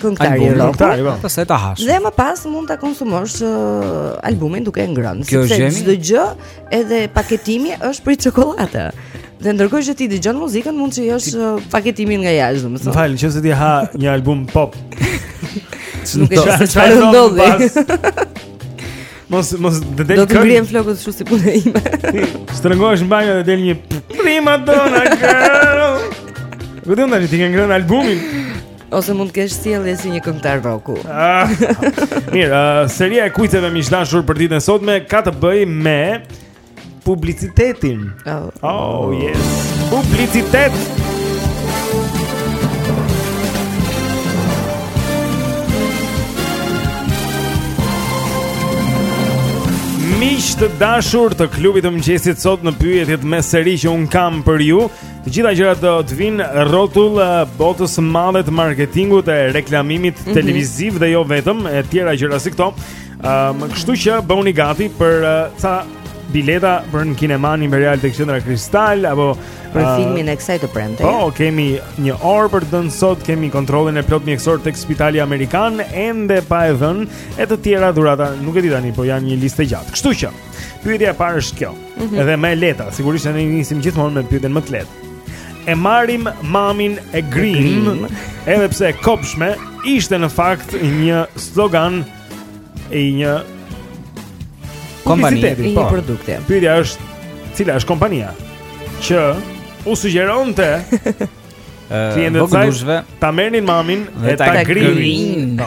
këngëtari rock. Po. Pastaj ta hash. Dhe më pas mund ta konsumosh albumin duke e ngrënë, sepse çdo gjë, edhe paketimi është prej çokollate. Dhe ndërkohë që ti dëgjon muzikën, mund të shijosh paketimin nga jashtë, domethënë. Më fal, nëse ti ha një album pop. Nuk e di se çfarë ndodh. Mos mos të del. Do të ngrihen flokët kështu si puna ime. Shtrëngohesh në banjë dhe del një primadonna girl. Gjithë ndaj ti ke ngrënë albumin. Ose mund të kesh sjellje si një këngëtar roku. Ah, mirë, uh, seria e kuiceve miq të dashur për ditën e sotme ka të bëjë me publicitetin. Oh, oh yes. Publicitet. Miq të dashur të klubit të mëngjesit sot në pyetjet me seri që unë kam për ju, Të gjitha gjërat do të vijnë rrotull botës së madhe të marketingut e reklamimit mm -hmm. televiziv dhe jo vetëm, e tjera gjëra si këto. Ëm, um, kështu që bëhuni gati për uh, ca bileta për në kineman Imperial tek Qendra Kristal apo për uh, filmin e kësaj të premte. Po, kemi një orë për të dhënë sot, kemi kontrollin e plotë mjekësor tek Spitali Amerikan ende pa e dhënë e të tjera dhurata, nuk e di tani, po janë një listë e gjatë. Kështu që, pyetja e parë është kjo. Mm -hmm. Edhe më e lehta, sigurisht ne nisim gjithmonë me pyetjen më të lehtë. E marrim mamin e grijmë, edhe pse e kopshme, ishte në fakt një slogan e një kompani, një po. produkti. Pyetja është cila është kompania që u sugjeronte klientëve të saj ta merrnin mamin e ta grinin.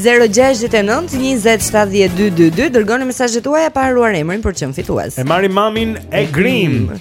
0-6-9-20-72-22 Dërgoni mesazhet tuaja pa harruar emrin për të qenë fitues E marrim mamin e grijmë mm.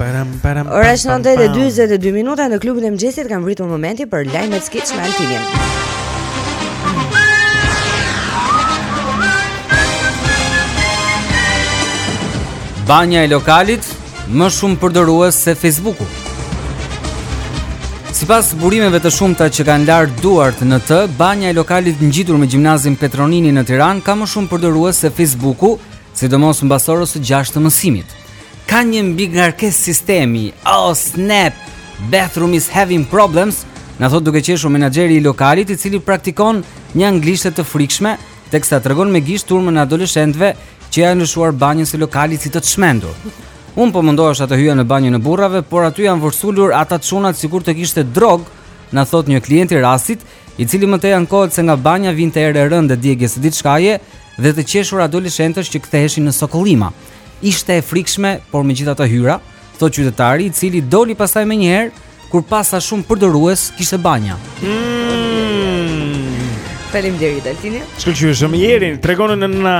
Ora është 9:42 minuta në klubin e mëngjesit ka mbërritur momenti për lajmet sketch me Altinin. Banja e lokalit më shumë përdorues se Facebooku. Sipas burimeve të shumta që kanë larë duart në të, banja e lokalit ngjitur me gjimnazin Petro Nini në Tiranë ka më shumë përdorues se Facebooku, sidomos mbas orës së gjashtë të mësimit. Ka një mbingarkesë sistemi, oh snap, bathroom is having problems, na thotë duke qeshur menaxheri i lokalit i cili praktikon një anglishte të frikshme Teksa tregon me gisht turmën e adoleshentëve që i janë lëshuar banjës së lokalit si të çmendur. Unë po mundohesha të hyja në banjën e burrave, por aty janë vërsulur ata çunat sikur të kishte drogë, na thotë një klient i rastit, i cili më tej ankohet se nga banja vinte erë e rëndë djegieje së diçkaje dhe të qeshura adoleshentësh që ktheheshin në sokollima. Ishte e frikshme, por megjithatë hyra, thotë qytetari, i cili doli pastaj menjëherë kur pa sa shumë përdorues kishte banja. Mm. Faleminderit Altini. Shkëlqyeshëm Jeri, tregona në na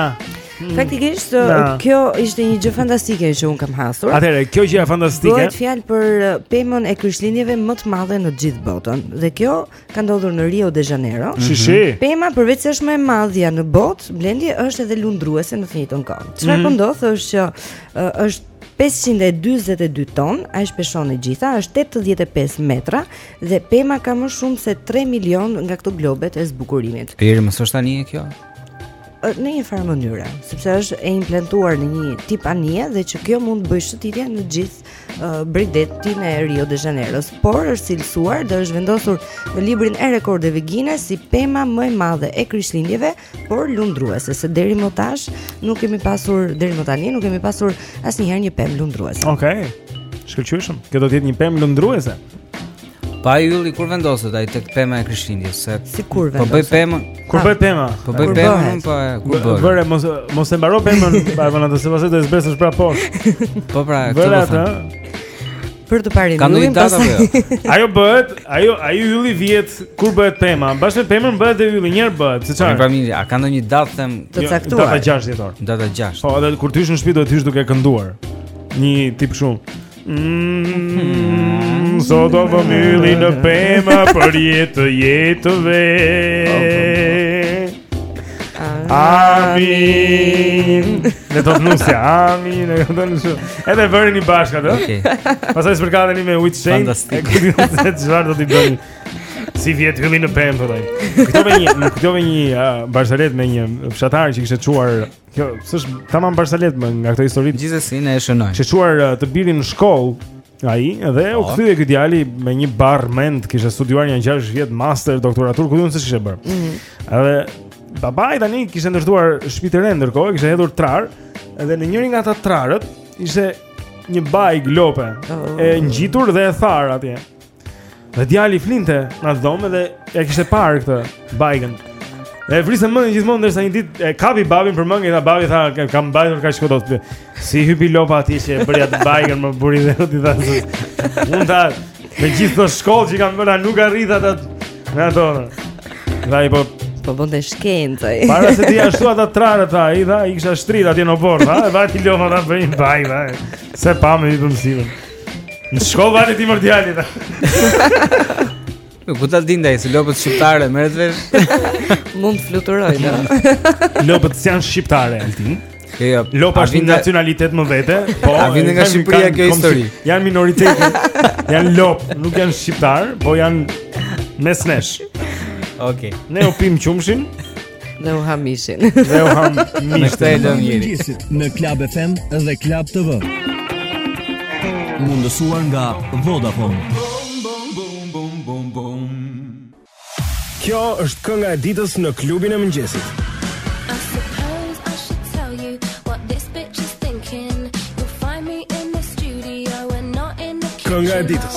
Mm. Faktikisht no. kjo ishte një gjë fantastike që unë kam hasur. Atëherë, kjo gjë është fantastike. Bëhet fjalë për uh, pemën e Krishtlindjeve më të madhe në gjithë botën dhe kjo ka ndodhur në Rio de Janeiro. Mm -hmm. Pema përveçse është më e madhja në botë, Blendi është edhe lundruese në të njëjtën kohë. Çfarë mm -hmm. po ndodh është që uh, është Pesëqind e dyzet e dy ton, aq peshon e gjitha, është tetëdhjetë e pesë metra dhe pema ka më shumë se tre milion nga këto globet e zbukurimit. Pemë është anije kjo? në një farë mënyre, sepse është e implantuar në një tip anije dhe që kjo mund të bëjë shëtitje në gjithë uh, bregdetin e Rio de Janeiro. Por është cilësuar dhe është vendosur në librin e rekordeve Guinness si pema më e madhe e Krishtlindjeve por lundruese se deri më tash nuk kemi pasur deri më tani nuk kemi pasur asnjëherë një pemë lundruese. Okej. Okay. Shkëlqyeshëm. Kjo do të jetë një pemë lundruese. Po ylli kur vendoset ai tek pema e Krishtlindjes, se si kur vendoset. Po bëj pema. Kur bëj pema? Po bëj pema, po kur bëj. Vëre mos mos e mbaro pemën, pa vënë atë se pastaj do të zbresësh prapë poshtë. Po pra, këtë do të them. Për të parë yllin pastaj. Jo? Ajo bëhet, ajo ai ylli vihet kur bëhet pema. Bashkë me pemën bëhet dhe ylli njëherë bëhet, siç është. Familja, a ka ndonjë datë them të jo, caktuar? Data 6 dhjetor. Data 6. Po, edhe kur të hysh në shtëpi do të hysh duke kënduar. Një tip shumë. Mm, sot do vëmë yllin në pema për jetë jetëve. Amin. Ne do të nusja. Amin. Ne do të nusja. Edhe vërini bashkë atë. Okej. Pastaj spërkateni me Witch Chain. Fantastik. Çfarë do të bëni? Si vihet ylli në pemë po tani. Kujtove një, kujtove një uh, barsaletë me një fshatar që kishte çuar, kjo s'është tamam barsaletë po nga këto histori. Gjithsesi ne e shënojmë. Kishte çuar uh, të birin në shkollë Ai dhe u po. kthye ky djali me një barrë mend, kishte studiuar një 6 vjet master doktoratur, ku di unë se ç'ishte bërë. Ëh. Mhm. Edhe babai tani kishte ndërtuar shtëpi të re ndërkohë, kishte hedhur trarë, edhe në njërin nga ata trarët ishte një bajgë lope e oh. ngjitur dhe e tharë atje. Dhe djali flinte në atë dhomë dhe e kishte parë këtë bajgën. E vriste mendjen gjithmonë ndërsa një ditë e kapi babin për mënge, tha babi tha kam mbaruar kaq shkollë, si. Si hypi lopa atje që e bëri atë bajgën më burin dhe ti tha. Unë tha, me gjithë atë shkollë që kam bërë nuk arrita atë në ato. Dhe i po po bënte shkencë. Para se t'i ashtu ata trarët tha, i tha, i kisha shtrit atje në oborr, tha, vajti lopa tha bëri bajgë. Se pamë i të mësimën. Në shkollë vajte ti more djalë tha Ku ta dinte se lopët shqiptare merret vesh Mund të fluturojnë tha Lopët s'janë shqiptare Altin Jo, jo. Lopa është një nacionalitet më vete, po. A vjen nga Shqipëria kjo histori? Janë minoritet. Janë lopë, nuk janë shqiptarë, po janë mes nesh. Okej. Okay. Ne u pimë qumështin. Dhe u hamë mishin. Dhe u hamë mishin. Në këtë e lëmë njëri. Në Klab FM dhe Klab TV. Mundësuar nga Vodafone. Kjo është kënga e ditës në klubin e mëngjesit. Kënga e ditës.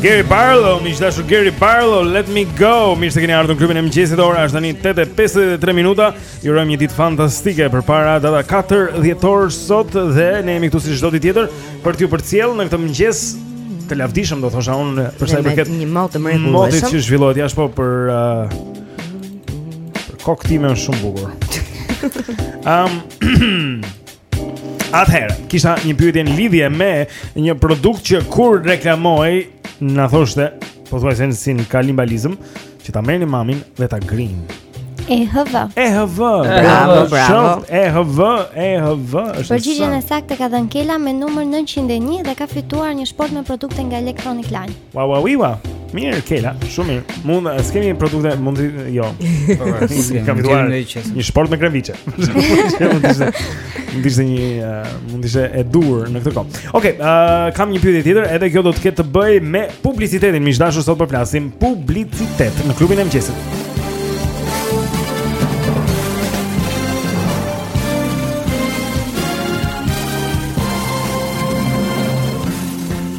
Gary Barlow, miq të dashur Gary Barlow, let me go Mirë se keni ardhur në klubin e mëngjesit ora, është tani 8.53 minuta Ju urojmë një ditë fantastike përpara data 4 dhjetor sot Dhe ne jemi këtu si çdo ditë tjetër Për t'ju përcjellë në këtë mëngjes Të lavdishëm do thosha unë Për sa i përket një mot të mërë Motit që zhvillohet jashtë po për uh, Për kokën time është shumë bukur um, Atëherë, kisha një pyetje në lidhje me një produkt që kur reklamohej, na thoshte, pothuajse si në kanibalizëm, që ta merrni mamin dhe ta grini. EHV. EHV. Bravo, bravo. EHV, EHV. Përgjigjen e saktë ka dhënë Kela me numër 901 dhe ka fituar një shportë me produkte nga Electronic Line. Wow, wow, wow. Mirë, Kela, shumë mirë. Mund të kemi produkte, mund të jo. Po, ka fituar një shportë me kremviçe. Mund të ishte një eh, mund të ishte e duhur në këtë kohë. Okej, eh, kam një pyetje tjetër, edhe kjo do të ketë të bëjë me publicitetin. Miq të dashur sot po flasim për publicitet në klubin e mëngjesit.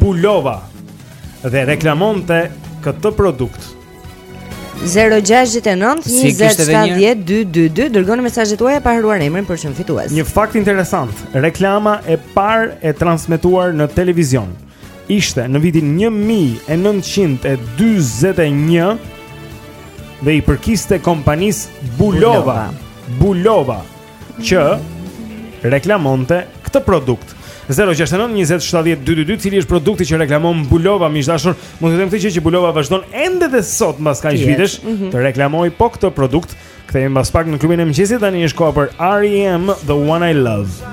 Bulova dhe reklamonte këtë produkt. 0692070222 dërgoni mesazhet tuaja pa harruar emrin për të qenë fitues. Një fakt interesant, reklama e parë e transmetuar në televizion ishte në vitin 1921 dhe i përkiste kompanisë Bulova. Bulova. Bulova. që reklamonte këtë produkt. 069 20 70 222 cili është produkti që reklamon Bulova miq të dashur mund të them këtë gjë që Bulova vazhdon ende dhe sot mbas kaq vitesh mm -hmm. të reklamojë po këtë produkt kthehemi mbas pak në klubin e mëngjesit tani është koha për REM the one i love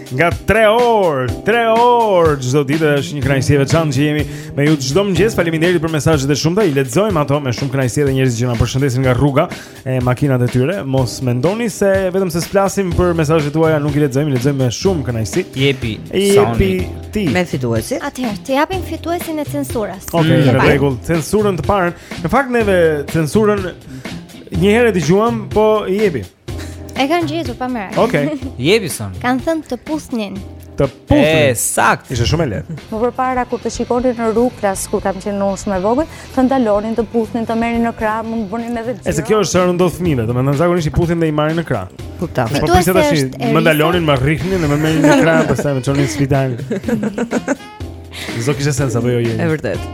Nga 3 orë, 3 orë çdo ditë është një kënaqësi e veçantë që jemi me ju çdo mëngjes. Faleminderit për mesazhet e shumta. I lexojmë ato me shumë kënaqësi dhe njerëzit që na përshëndesin nga rruga e makinat e tyre. Mos mendoni se vetëm se s'flasim për mesazhet tuaja nuk i lexojmë, i lexojmë me shumë kënaqësi. Jepi, jepi ti. Me fituesin. Atëherë, të japim fituesin e censurës. Okej, okay, mm. në rregull. Censurën të parën. Në fakt neve censurën një herë e dëgjuam, po i jepim. E kanë gjetur pa merak. Okej. Okay. Jepi zonjë. Kanë thënë të puthnin. Të puthnin. E saktë. Ishte shumë e lehtë. Më përpara kur të shikonin në rrugë klas kur kam qenë unë shumë e vogël, të ndalonin të puthnin, të merrin në krah, mund të bënin edhe gjë. E se kjo është çfarë ndodh fëmijëve, domethënë zakonisht i puthin dhe i marrin në krah. Po ta. Po pse tash më ndalonin, më rrihnin dhe më merrin në krah, pastaj më çonin në spital. Zë kishte sens apo jo jeni? Është vërtet.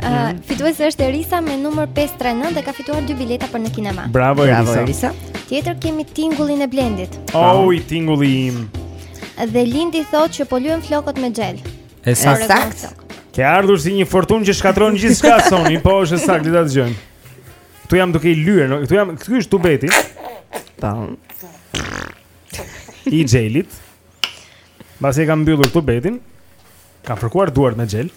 Ë, uh, fituese është Erisa me numër 539 dhe ka fituar dy bileta për në kinema. Bravo, Bravo Erisa. Tjetër kemi tingullin e Blendit. Oh, i tingulli im. Dhe Lindi thotë që po lyen flokët me xhel. E saktë. Ke ardhur si një fortunë që shkatërron gjithçka. Soni, po është saktë, le ta dëgjojmë. Ktu jam duke i lyer, no? ktu jam, ky është tubeti. Tam. I xhelit. Mbasi e kam mbyllur tubetin, kam fërkuar duart me xhel.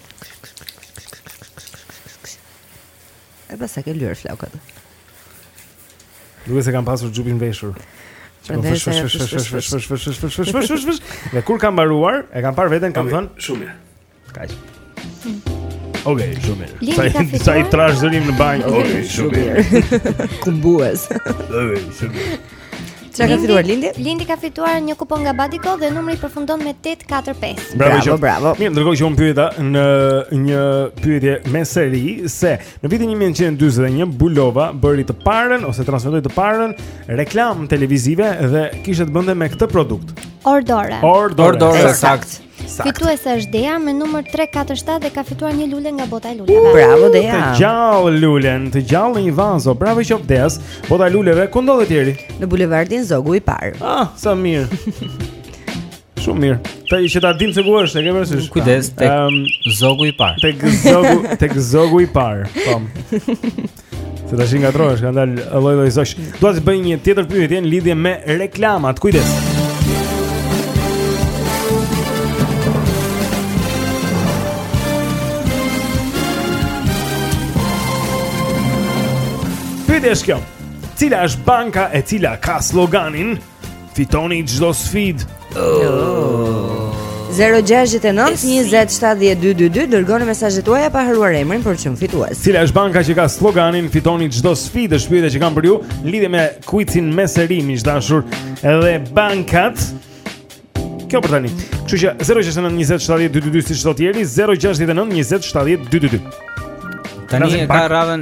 E pastaj ke lyer flokët. Duket se kam pasur xhupin veshur. Prandaj se Dhe kur kam mbaruar, e kam parë veten, kam thënë, shumë mirë. Kaq. Okej, okay, shumë mirë. Sa i sa i trash zëri im në banjë. Okej, okay, shumë mirë. Kumbues. Okej, okay, shumë mirë. Çfarë ka fituar Lindi? Lindi ka fituar një kupon nga Badiko dhe numri përfundon me 845. Bravo, bravo. bravo. Mirë, ndërkohë që un pyeta në një pyetje me seri, se në vitin 1941 Bulova bëri të parën ose transmetoi të parën reklamë televizive dhe kishte të bënte me këtë produkt. Orë dore. Orë dore, orë dore. Saktë. Fituese është Dea me numër 347 dhe ka fituar një lule nga bota e luleve. Bravo Dea. Të gjallë lulen, të gjallë në një vazo. Bravo i qoftë Deas. Bota e luleve ku ndodhet, Jeri? Në bulevardin Zogu i parë. Ah, sa mirë. Shumë mirë. Ta që ta dimë se ku është, e ke parasysh? Kujdes tek um, Zogu i parë. Tek Zogu, tek Zogu i parë. Pam. Se ta ngatërrohesh, kanë dalë lloj lloj zogjsh. Dua të bëj një tjetër pyetje në lidhje me reklamat. Kujdes. Pyetja është kjo. Cila është banka e cila ka sloganin Fitoni çdo sfidë. Oh. 0-6-9-27-12-2 Dërgoni mesazhet tuaja pa harruar emrin për çmim fitues. Cila është banka që ka sloganin Fitoni çdo sfidë është pyetja që kam për ju lidhje me kuizin me seri miq të dashur edhe bankat Kjo për tani Kështu që 0-6-9-27-12-2 Siç thotë Jeri 0-6-9-27-12-2 Tani e ka radhën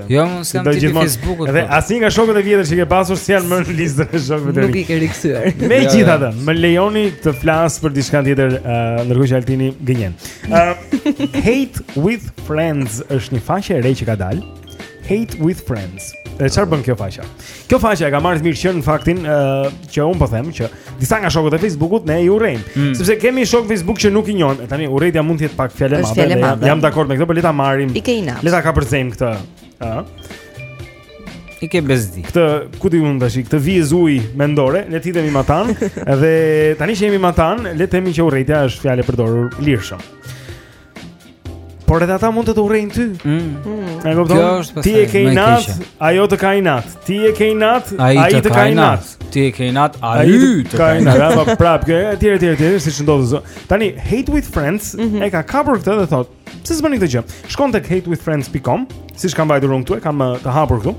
Jo, unë s'kam ty në Facebook. Dhe po. asnjë nga shokët e vjetër që i ke pasur s'janë më në listën e shokëve të rinj. Nuk i ke rikthyer. Megjithatë, jo, jo. më lejoni të flas për diçka tjetër uh, ndërkohë që Altini gënjen. Uh, hate with friends është një faqe e re që ka dalë. Hate with friends. Dhe çfarë bën kjo faqe? Kjo faqe e ka marrë të mirëqenë faktin uh, që un po them që disa nga shokët e Facebookut ne i urrejmë, mm. sepse kemi shokë Facebook që nuk i njohim. Tani urrejtja mund të jetë pak fjalë e madhe. Jam, jam dakord me këtë, por le ta marrim. Le ta kapërcejmë këtë. Ëh. Uh. I ke bezdi. Këtë ku ti mund tash, këtë vizë uji mendore, le të hidhemi matanë dhe tani që jemi matanë, le të themi që urrejtja është fjalë e përdorur lirshëm. Por edhe ata mund të të urrejnë ty. Mm. Mm. Kjo është ti e ke inat, ajo të ka inat. Ti e ke inat, ai të ka inat. Ti e ke inat, ai të ka inat. Ja, po prap, kjo etj etj etj, siç ndodh. Tani Hate with Friends mm -hmm. e ka kapur këtë dhe thotë, pse s'bëni këtë gjë? Shkon tek hatewithfriends.com, siç kam vajtur unë këtu, e kam të hapur këtu.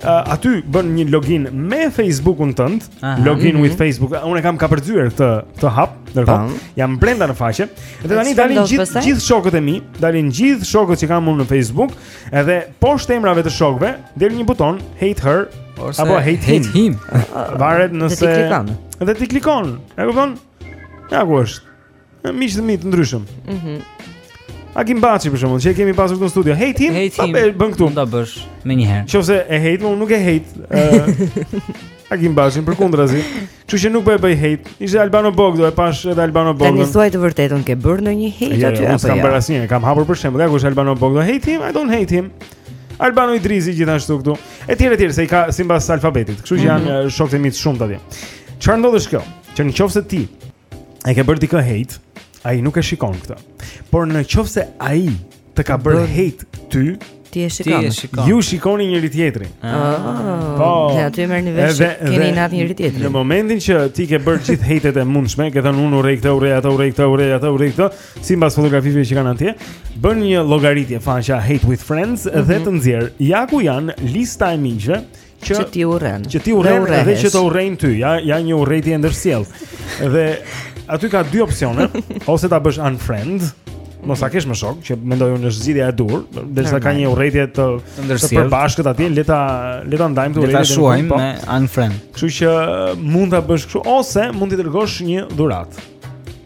Uh, aty bën një login me Facebookun tënd, login mm -hmm. with Facebook. Unë kam kapërcyer këtë, këtë hap, ndërkohë jam brenda në faqe. Dhe tani dalin gjithë gjithë shokët e mi, dalin gjithë shokët që kam unë në Facebook, edhe poshtë emrave të shokëve del një buton hate her ose apo hate him. Hate him. Varet nëse Dhe ti klikon. Dhe ti klikon. E kupton? Ja ku është. Miq të mi të ndryshëm. Mhm. Mm Akim Baçi për shembull, që e kemi pasur këtu në studio. Hate him, hate him. E bën këtu. Mund ta bësh menjëherë. Qofse e hate, unë nuk e hate. Uh, Akim Baçi përkundrazi. Kështu që nuk po e bëj hate. Ishte Albano Bogdo, e pashë edhe Albano Bogdo. Tani thuaj të vërtetën ke bërë ndonjë hate aty apo jo? Unë s'kam jo? bërë asnjë, kam hapur për shembull, ja ku është Albano Bogdo. Hate him, I don't hate him. Albano Idrizi gjithashtu këtu. Etj etj, se i ka sipas alfabetit. Kështu që janë mm -hmm. shokët e mi të shumtë atje. Çfarë ndodh është kjo? Që nëse ti e ke bërë dikë hate, ai nuk e shikon këtë. Por në qoftë se ai të ka bërë hate ty, Ti e shikon. Ti e shikon. Ju shikoni njëri tjetrin. Ah. Oh, po. Ja ti merrni vesh, keni inat njëri tjetrin. Në momentin që ti ke bërë gjithë hejtet e mundshme, ke thënë unë urrej këtë, urrej atë, urrej këtë, urrej atë, urrej këtë, simbas fotografive që kanë atje, bën një llogaritje faqja Hate with Friends mm -hmm. dhe mhm. të nxjerr ja ku janë lista e miqve që, që ti urren. Që ti urren dhe, dhe që të urrejnë ty. Ja ja një urrejtje e ndërsjellë, dhe aty ka dy opsione, ose ta bësh unfriend, mos ta kesh më shok që mendoj unë është zgjidhja e duhur, derisa ka një urrejtje të përbashkët atje, le ta le ta ndajmë këtë urrejtje. Le ta shuajmë po. me unfriend. Kështu që mund ta bësh kështu ose mund t'i dërgosh një dhuratë.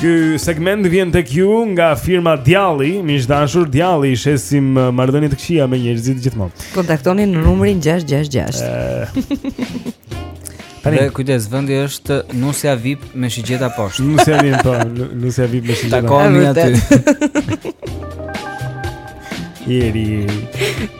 Ky segment vjen tek ju nga firma Djalli, miq të dashur Djalli, shesim uh, marrëdhënie të këqija me njerëzit gjithmonë. Kontaktoni në numrin 666. Tani Dhe kujdes, vendi është nusja VIP me shigjeta poshtë. Nusja VIP po, nu- nusja VIP me shigjeta. Takohemi E aty. Jeri.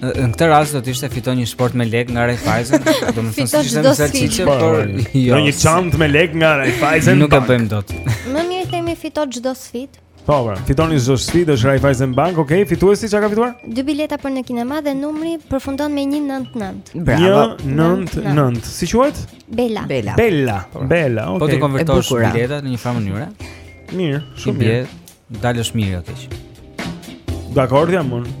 Në këtë rast do të ishte fiton një shportë me lek nga Raiffeisen, domethënë se ishte në salcicë, por jo. Një çantë me lek nga Raiffeisen. Nuk e bëjmë dot. Më mirë themi fiton çdo sfidë. Po, pra, fitoni çdo sfidë është Raiffeisen Bank, ok? Fituesi çka ka fituar? Dy bileta për në kinema dhe numri përfundon me 199. Bravo. 199. Si quhet? Bella. Bella. Bella. Bella, ok. Po t'i konvertosh biletat në një farë mënyre? Mirë, shumë mirë. Dalësh mirë jo keq. Dakor jam unë.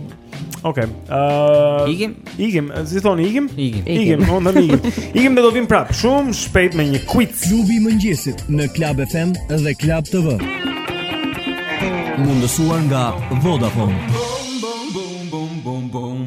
Okej. Okay. Uh, ikim. Ikim, si thoni ikim? Ikim. Ikim, mund të ikim. Ikim dhe do vimë prapë shumë shpejt me një quiz. Klubi i mëngjesit në Club FM dhe Club TV. Mundësuar nga Vodafone. Bom bom bom bom bom bom.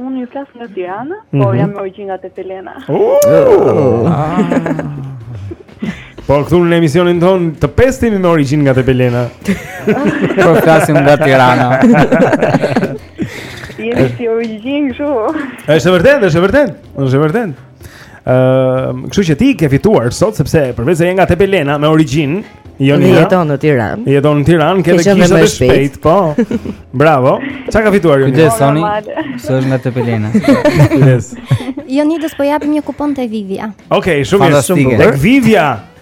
Unë ju flas nga Tirana, mm -hmm. por jam me origjinë nga Tepelena. Oh! Po këtu në emisionin tonë të pestë jemi me origjinë nga Tepelena. po flasim nga Tirana. Jemi si origjinë kështu. Është e vërtetë, është e vërtetë. Është e vërtetë. Ëm, ehm, kështu që ti ke fituar sot sepse përveçse je nga Tepelena me origjinë, Jon jeton në Tiranë. Jeton në Tiranë, ke gishta të shpejtë, po. Bravo. Çfarë ka fituar Joni? Kujdes Soni, se është nga Tepelena. Kujdes. Jonidës po japim një kupon te Vivia. Okej, okay, shumë mirë, shumë bukur. Vivia.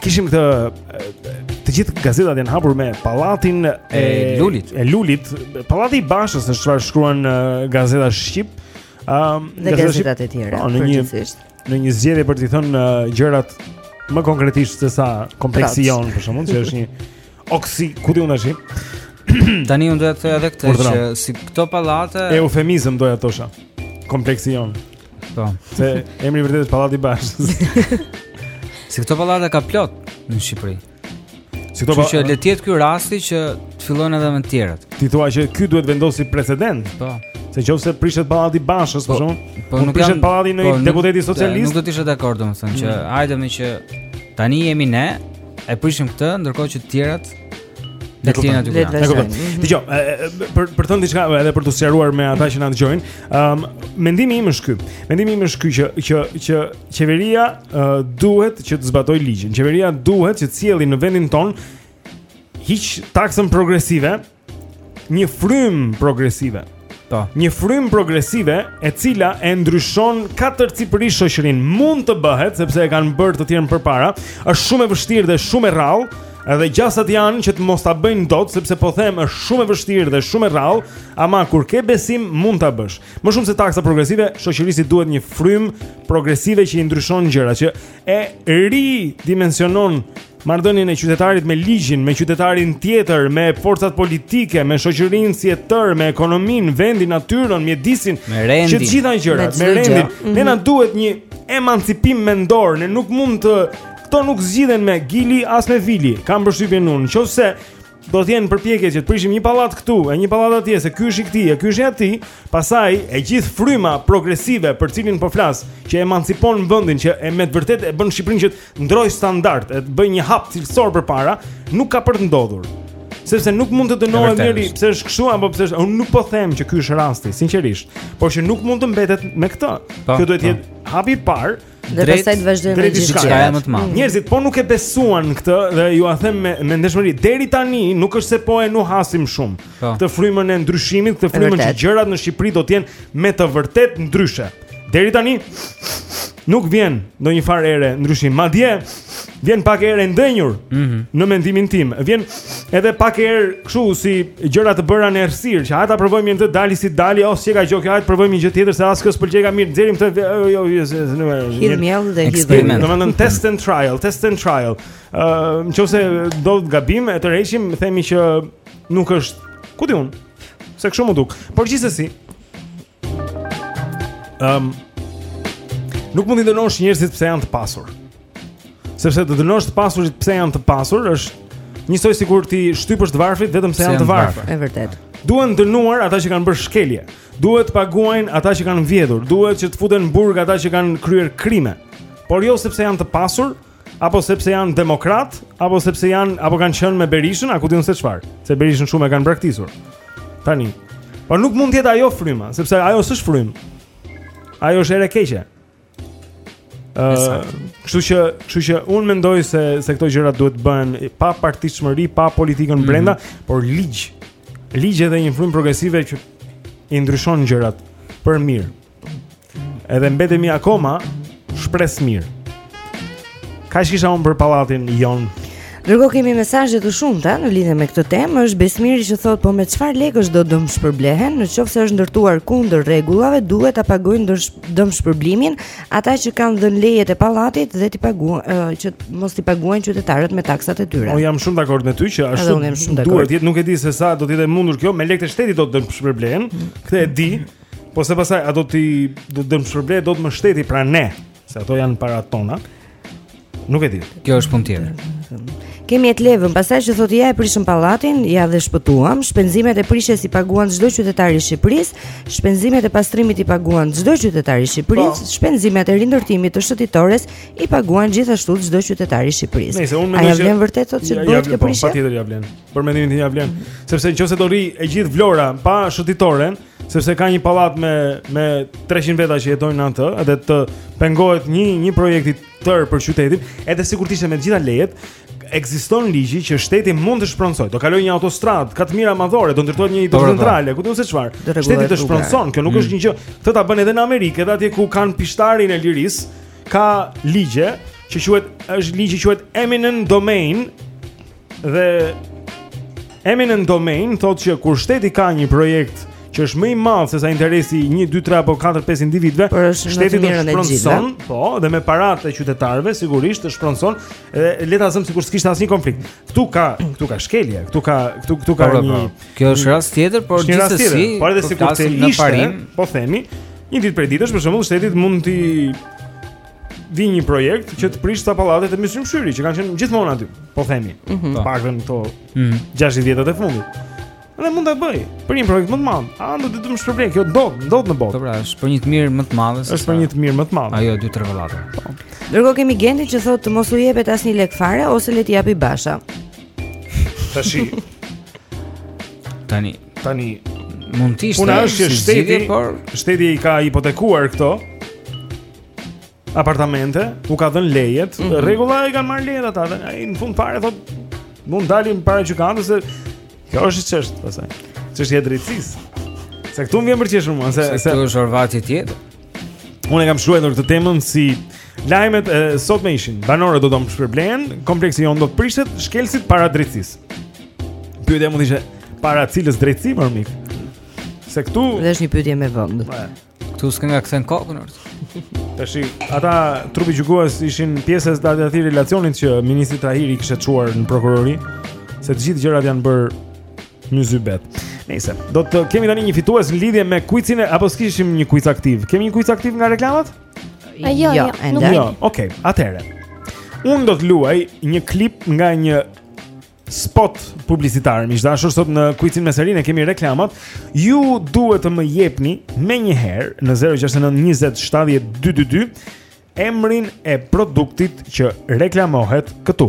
Kishim këtë të gjithë gazetat janë hapur me pallatin e, e Lulit. E Lulit, Pallati i Bashës është çfarë shkruan gazeta Shqip. Ëm um, gazetat e tjera. Po, në një në një zgjedhje për t'i thënë uh, gjërat më konkretisht sesa kompleksi Jon për shembull që është një oksi ku diun tash. Tani unë do të thoya edhe këtë që si këto pallate eufemizëm doja të thosha. Kompleksi Jon. Po, se emri i vërtetë është Pallati i Bashës. si këto pallate ka plot në Shqipëri. Si këto pallate. Që le të jetë ky rasti që të fillojnë edhe me të tjerat. Ti thua që ky duhet të vendosi precedent. Po. Se qoftë se prishet Pallati i Bashës, po, për shembull. Po, nuk prishet pallati i një po, deputeti socialist. Nuk do të isha dakord domethënë që mm. hajde meqë tani jemi ne e prishim këtë, ndërkohë që të tjerat Le të jenë aty. E kuptoj. Dëgjo, për për të thënë diçka edhe për t'u sqaruar me ata që na dëgjojnë, ëm um, mendimi im është ky. Mendimi im është ky që që që qeveria uh, duhet që të zbatojë ligjin. Qeveria duhet që të sjellë në vendin tonë hiq taksën progresive, një frymë progresive. Ëh, Po. Një frymë progresive e cila e ndryshon katërcipërisht shoqërinë mund të bëhet sepse e kanë bërë të tjerë përpara, është shumë e vështirë dhe shumë e rrallë, edhe gjasat janë që të mos ta bëjnë dot sepse po them është shumë e vështirë dhe shumë e rrallë, ama kur ke besim mund ta bësh. Më shumë se taksa progresive, shoqërisë i duhet një frymë progresive që i ndryshon gjërat, që e ridimensionon marrëdhënien e qytetarit me ligjin, me qytetarin tjetër, me forcat politike, me shoqërinë si e tërë, me ekonominë, vendin, natyrën, mjedisin, me rendin, që të gjitha gjërat, me rendin, mm -hmm. ne na duhet një emancipim mendor, ne nuk mund të këto nuk zgjidhen me gili as me vili. Kam përshtypjen unë, në qoftë se do të jenë përpjekje që të prishim një pallat këtu, e një pallat atje, se ky është i këtij, e ky është i atij, pastaj e gjithë fryma progresive për cilin po flas, që emancipon vendin, që me të vërtetë e bën Shqipërinë që të ndrojë standard, e të bëjë një hap cilësor përpara, nuk ka për të ndodhur. Sepse nuk mund të dënohet njëri pse është kështu apo pse është, unë nuk po them që ky është rasti, sinqerisht, por që nuk mund të mbetet me këtë. Po, kjo duhet të po. jetë hapi i parë. Dhe pastaj të vazhdojmë me diçka më të madh. Njerëzit po nuk e besuan këtë dhe jua them me me ndeshmëri deri tani nuk është se po e nuhasim shumë. Po. Këtë frymën e ndryshimit, këtë frymën që gjërat në Shqipëri do të jenë me të vërtetë ndryshe. Deri tani nuk vjen ndonjë farë ere ndryshim. Madje vjen pak erë e ndenjur mm -hmm. në mendimin tim. Vjen edhe pak erë kështu si gjëra të bëra në errësirë, që hajt ta provojmë njëherë, doli si doli, o s'eci ka gjë kjo, hajt provojmë një gjë tjetër se as kjo s'pëlqen ka mirë, nxjerrim këtë jo jo jo nuk e di. Hidh miell dhe hidh. Domethënë test and trial, test and trial. Ëm uh, në qoftë se do dalë gabim e tërheqim, themi që nuk është, ku di unë? Se kështu m'u duk. Por gjithsesi, Ëm um, Nuk mund t'i dënosh njerëzit pse janë të pasur. Sepse të dënosh të pasurit pse janë të pasur është njësoj sikur t'i shtypësh të varfrit vetëm se janë të varfër. Është vërtet. Duhen dënuar ata që kanë bërë shkelje. Duhet të paguajnë ata që kanë vjedhur, duhet që të futen në burg ata që kanë kryer krime. Por jo sepse janë të pasur, apo sepse janë demokratë, apo sepse janë apo kanë qenë me Berishën, a ku di unë se çfarë. Se Berishën shumë e kanë braktisur. Tani. Por nuk mund të jetë ajo fryma, sepse ajo s'është frymë. Ajo është erë e keqe. Ëh, uh, kështu që, kështu që unë mendoj se se këto gjëra duhet të bëhen pa partishmëri, pa politikën mm -hmm. brenda, por ligj. Ligj edhe një frymë progresive që i ndryshon gjërat për mirë. Edhe mbetemi akoma shpresëmirë. Kaq kisha unë për pallatin Jon. Ndërkohë kemi mesazhe të shumta në lidhe me këtë temë është Besmiri që thotë po me çfarë lekësh do dëmshpërblehen? Në qoftë se është ndërtuar kundër rregullave duhet ta paguajnë dëmshpërblimin ata që kanë dhënë lejet e pallatit dhe t'i paguajnë që mos t'i paguajnë qytetarët me taksat e tyre. Po jam shumë dakord me ty që ashtu duhet jetë nuk e di se sa do të jetë e mundur kjo Me lekët e shtetit do dëmshpërblehen. Këtë e di Po se pastaj, a do t'i dëmshpërblejë dot shteti pra ne, se ato janë paratë tona, nuk e di. Kjo është punë tjetër. Kemi Etlevën, pastaj që thotë ja e prishëm pallatin, ja dhe shpëtuam, shpenzimet e prishjes i paguan çdo qytetar i Shqipërisë, shpenzimet e pastrimit i paguan çdo qytetar i Shqipërisë, po. shpenzimet e rindërtimit të shëtitores i paguan gjithashtu çdo qytetar i Shqipërisë. Nejse, unë mendoj që... A ia vlen vërtet thotë që të bëhet kjo prishje? Patjetër ia vlen, për mendimin tim ia vlen. Sepse në qoftë se do rrijë e gjithë Vlora pa shëtitoren, sepse ka një pallat me me 300 veta që jetojnë në atë dhe të pengohet një një projekt i tërë për qytetin, edhe sikur të ishte me të gjitha lejet, ekziston ligji që shteti mund të të shpronësojë. Do kalojë një autostradë, ka të mira madhore, do ndërtohet një hidrocentral, ku di unë se çfarë. Shteti të shpronëson, kjo nuk mm. është një gjë. Këtë ta bën edhe në Amerikë, edhe atje ku kanë pishtarin e lirisë, ka ligje që quhet është ligji quhet eminent domain, Dhe Eminent Domain thotë që kur shteti ka një projekt që është më i madh se sa interesi i 1 2 3 apo 4 5 individëve, shteti të shpronson, po, dhe me paratë e qytetarëve sigurisht të shpronson, edhe le ta zëmë sikur s'kishte asnjë konflikt. Ktu ka, ktu ka shkelje, ktu ka, ktu ktu ka po, një po. Kjo është rast tjetër, por gjithsesi, por edhe sikur të ishte, po themi, një ditë prej ditësh për shembull shteti mund të vijë një projekt që të prishë ca pallate te Myslym Shyri që kanë qenë gjithmonë aty, po themi. Mm -hmm. Të paktën këto mm -hmm. 60 vjetët e fundit. Dhe mund ta bëjë për një projekt më të madh. A do të të dëmshpërblejë kjo ndodh, ndodh në botë. Po pra, është për një të mirë më të madhe. Është për një të mirë më të madhe. Ajo dy tre pallate. Ndërkohë kemi Gentin që thotë të mos u jepet asnjë lek fare ose le t'i japi Basha. Tashi. Tani. Tani. Mund të ishte. Puna është shteti, por shteti i ka hipotekuar këto. apartamente, u ka dhënë lejet, mhm. rregullisht mm -hmm. i kanë marrë lejet ata, ai në fund fare thotë mund të dalim para gjykatës se kjo është çështje, pastaj. Çështja e drejtësisë. Se këtu më vjen për të qeshur mua, se se këtu është ore rasti tjetër. Unë kam shkruar këtë temën si lajmet e sotme ishin. Banorët do dëmshpërblehen, kompleksi Jon do të prishet, shkelësit para drejtësisë. Pyetja mund të ishte para cilës drejtësi more mik? Se këtu Dhe është një pyetje me vend. Po. Këtu s'ka nga kthen kokën ore Tashi, ata trupi gjykues ishin pjesë e atij atij relacionit që Ministri Tahiri kishte çuar në prokurori Se të gjithë gjërat janë bërë myzybet Nejse, do të kemi tani një fitues në lidhje me kuizin Apo s'kishim një kuiz aktiv? Kemi një kuiz aktiv nga reklamat? A, jo, jo, jo, jo, okej, okay, atëherë Unë do të luaj një klip nga një spot publicitar miq të dashur sot në kuizin me serinë kemi reklamat ju duhet të më jepni menjëherë në 0692070222 emrin e produktit që reklamohet këtu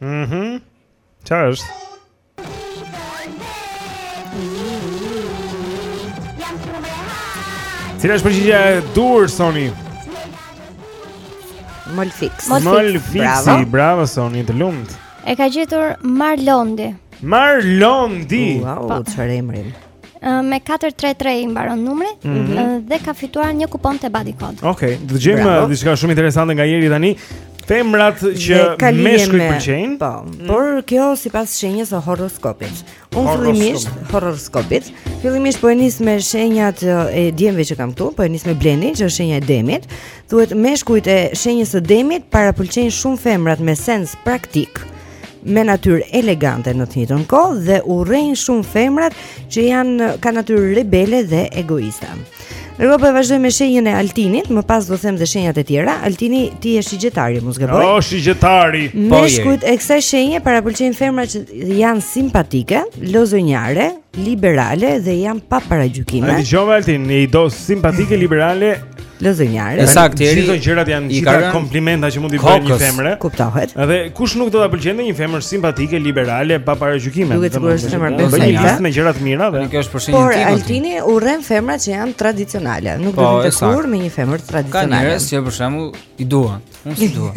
Mhm. Çfarë është? Cila është përgjigja e duhur Sony? Molfix. Molfix. Bravo. Bravo Soni, të lumtë. E ka gjetur Marlondi. Marlondi. Wow, çfarë emri. me 433 i mbaron numri mm -hmm. dhe ka fituar një kupon te Body Code. Okej, okay, dëgjojmë diçka shumë interesante nga Jeri tani. Femrat që meshkujt me... pëlqejnë. Po, mm. por kjo sipas shenjës së horoskopit. Unë fillimisht horoskopit, fillimisht po e nis me shenjat e djemve që kam këtu, po e nis me Blendin, që është shenja e Demit. Thuhet meshkujt e shenjës së Demit parapëlqejnë shumë femrat me sens praktik. me natyrë elegante në të njëjtën kohë dhe urrejnë shumë femrat që janë kanë natyrë rebele dhe egoiste. Ndërkohë po vazhdoj me shenjën e Altinit, më pas do them dhe shenjat e tjera. Altini ti je shigjetari, mos gaboj. Jo, shigjetari. Po je. Meshkujt e kësaj shenje parapëlqejnë femra që janë simpatike, lozonjare, liberale dhe janë pa paragjykime. A e dëgjove Altin, i do simpatike, liberale, Lozonjare. Saktë. Gjithë këto gjërat janë gjithë komplimenta që mund t'i bësh një femre. Kuptohet. Edhe kush nuk do ta pëlqente një femër simpatike, liberale, pa paragjykime. Duhet të bësh femër besë. Gjithë me gjëra të mira dhe. Kjo është për shenjën. Por Altini urren femrat që janë tradicionale. Nuk do të po, kur me një femër tradicionale. Ka njerëz që për shembull i duan. Unë s'i dua.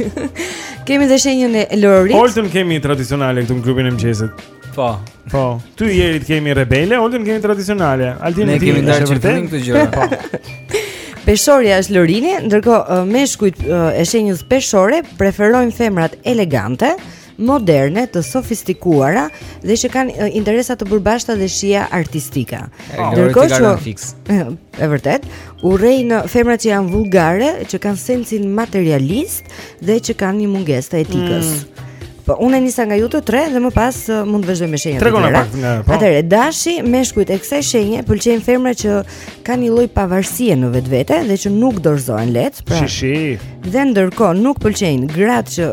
Kemi dhe shenjën e Lorit. Oltën kemi tradicionale këtu në klubin e mëngjesit. Po. Po. Ty Jeri të kemi rebele, Oltën kemi tradicionale. Altin, t'i kemi ndarë çelëtin këto gjëra. Po. Peshorja është Lorini, ndërkohë meshkujt e shenjës peshore preferojnë femrat elegante, moderne, të sofistikuara dhe që kanë interesa të përbashkëta dhe shija artistike. Ndërkohë që fiks. E vërtetë, urrejnë femrat që janë vulgare, që kanë sensin materialist dhe që kanë një mungesë të etikës. Mm. Po unë e nisa nga ju të tre dhe më pas uh, mund të vazhdojmë me shenjat. Tregona pak nga. Po. Atëherë, Dashi meshkujt e kësaj shenje pëlqejnë femra që kanë një lloj pavarësie në vetvete dhe që nuk dorëzohen lehtë. Pra, Shishi. Dhe ndërkohë nuk pëlqejnë gratë që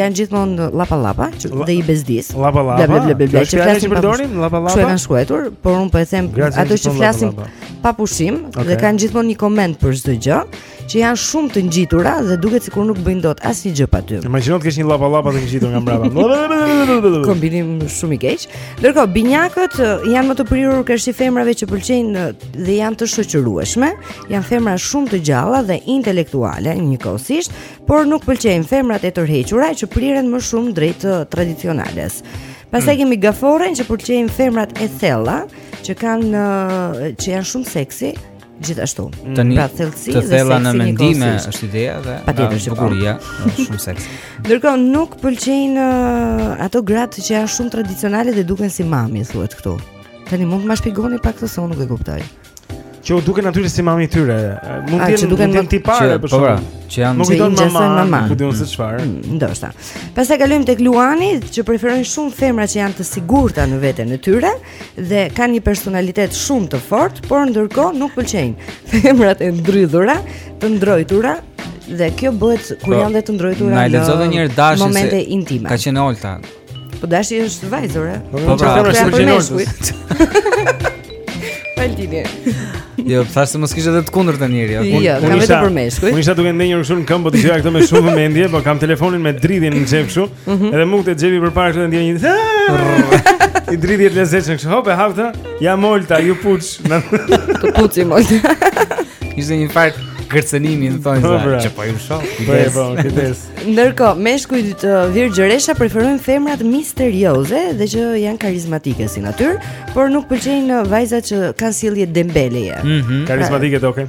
janë gjithmonë llapa llapa, që dhe i bezdis. Llapa llapa. Bla bla bla bla. Që flasin përdorim, llapa llapa. Çfarë kanë shkruar? Por unë po e them ato që flasin pa pushim dhe kanë gjithmonë një koment për çdo gjë. që janë shumë të ngjitura dhe duket sikur nuk bëjnë dot asnjë gjë pa ty. Imagjino të kesh një llapa llapa të ngjitur nga mbrapa. Kombinim shumë i keq. Ndërkohë binjakët janë më të prirur kësi femrave që pëlqejnë dhe janë të shoqërueshme. Janë femra shumë të gjalla dhe intelektuale njëkohësisht, por nuk pëlqejnë femrat e tërhequra që priren më shumë drejt tradicionales. Pastaj kemi gaforren që pëlqejnë femrat e thella, që kanë që janë shumë seksi, Gjithashtu, tani pra thellësi dhe thella në mendime është ideja dhe patjetër që bukuria është shumë seksi. Ndërkohë nuk pëlqejnë uh, ato gratë që janë shumë tradicionale dhe duken si mami thuhet këtu. Tani mund të më shpjegoni pak këtë se unë nuk e kuptoj. Që u duken aty si mami i tyre. Mund të jenë duken më ti parë për po, pra, shkak. Që janë nuk i don mama, mama. Ku di unë se mm. çfarë. Mm, ndoshta. Pastaj kalojmë tek Luani, që preferojnë shumë femra që janë të sigurta në veten e tyre. dhe kanë një personalitet shumë të fortë, por ndërkohë nuk pëlqejnë femrat e ndrydhura, të ndrojtura dhe kjo bëhet kur po, janë dhe të ndrojtura. Na lexo edhe një herë dashin se momente intime. Ka qenë Olta. Po dashi është vajzë, ore. Po, po pra, është për gjini Oltës. Altini. Jo, thashë mos kishte të kundërtën njëri, jo. Jo, kam vetëm për meshkuj. Unë isha duke ndenjur kështu në këmbë të dyja këto me shumë vëmendje, po kam telefonin me dridhje në xhep kështu. Mhm. Edhe mu këtu te xhepi përpara kështu ndjen një. Dridhje të lezetshme kështu. Hop e hapa. Jam Olta, ju puç. Të puçi Olta. Ishte një farë kërcënimi në thonë se çfarë po ju shoh. Po e po, kujdes. Ndërkohë, meshkujt uh, virgjëresha preferojnë femrat misterioze dhe që janë karizmatike si natyrë, por nuk pëlqejnë vajzat që kanë sjellje dembeleje. Mm -hmm. Karizmatike okej.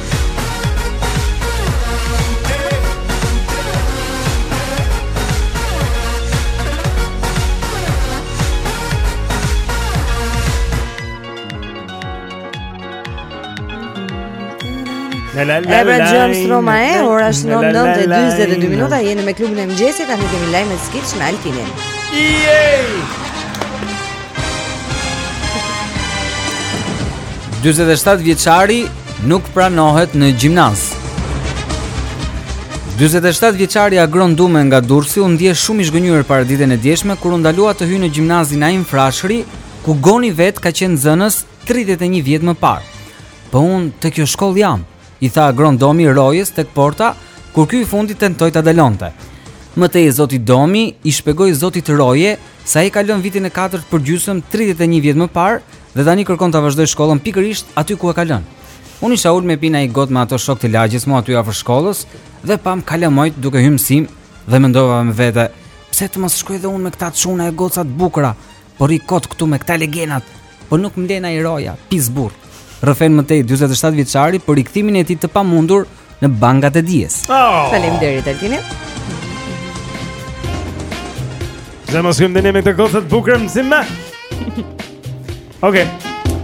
Ebra Jones Roma e ora është 9:42 minuta jeni me klubin e mëngjesit tani kemi lajmet skeç me Altinin. Yay! 47 vjeçari Nuk pranohet në gjimnaz. 47 vjeçari Agron Dume nga Durrësi u ndje shumë i zhgënjyer paraditen e djeshme kur u ndalua të hyjë në gjimnazin Naim Frashëri, ku Goni vetë ka qenë nxënës 31 vjet më parë. Po unë te kjo shkollë jam, i tha Agron Domi rojës tek porta kur ky i fundit tentoi ta ndalonte. Më tej zoti Domi i shpjegoi zotit Roje se ai ka lënë vitin e katërt për gjysmë 31 vjet më parë dhe tani kërkon ta vazhdojë shkollën pikërisht aty ku e ka lënë. Unë isha ulë me pi nja i got me ato shok të lagjes mu aty afër shkollës dhe pam kalamojt duke hy msim dhe mendova me vete, pse të mos shkoj dhe unë me këta çuna e goca t'bukura, po rri kot këtu me këta legenat, por nuk m'len ai roja, pis burr. Rrëfen më tej 47 vjeçari për rikthimin e tij të pamundur në bankat e dijes. Oh! Faleminderit Altini. Ne mos kemi ndonjë me këto gocat bukura mësim. Okej.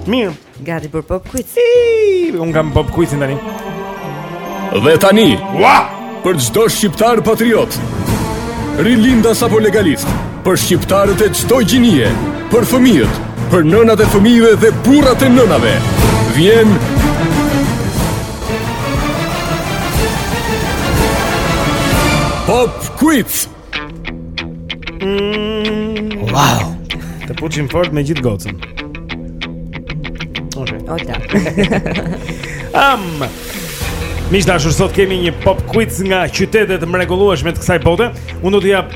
Mirë. Gati për pop quiz. Un kam pop quizin tani. Dhe tani, ua, për çdo shqiptar patriot. Rilindas apo legalist, për shqiptarët e çdo gjinie. Për fëmijët, për nënat e fëmijëve dhe burrat e nënave, vjen Pop Quiz. Mm. Wow. Të puçim fort me gjithë gocën. Okej. Okay. Am. Miq të dashur sot kemi një pop quiz nga qytete të mrekullueshme të kësaj bote. Unë do të jap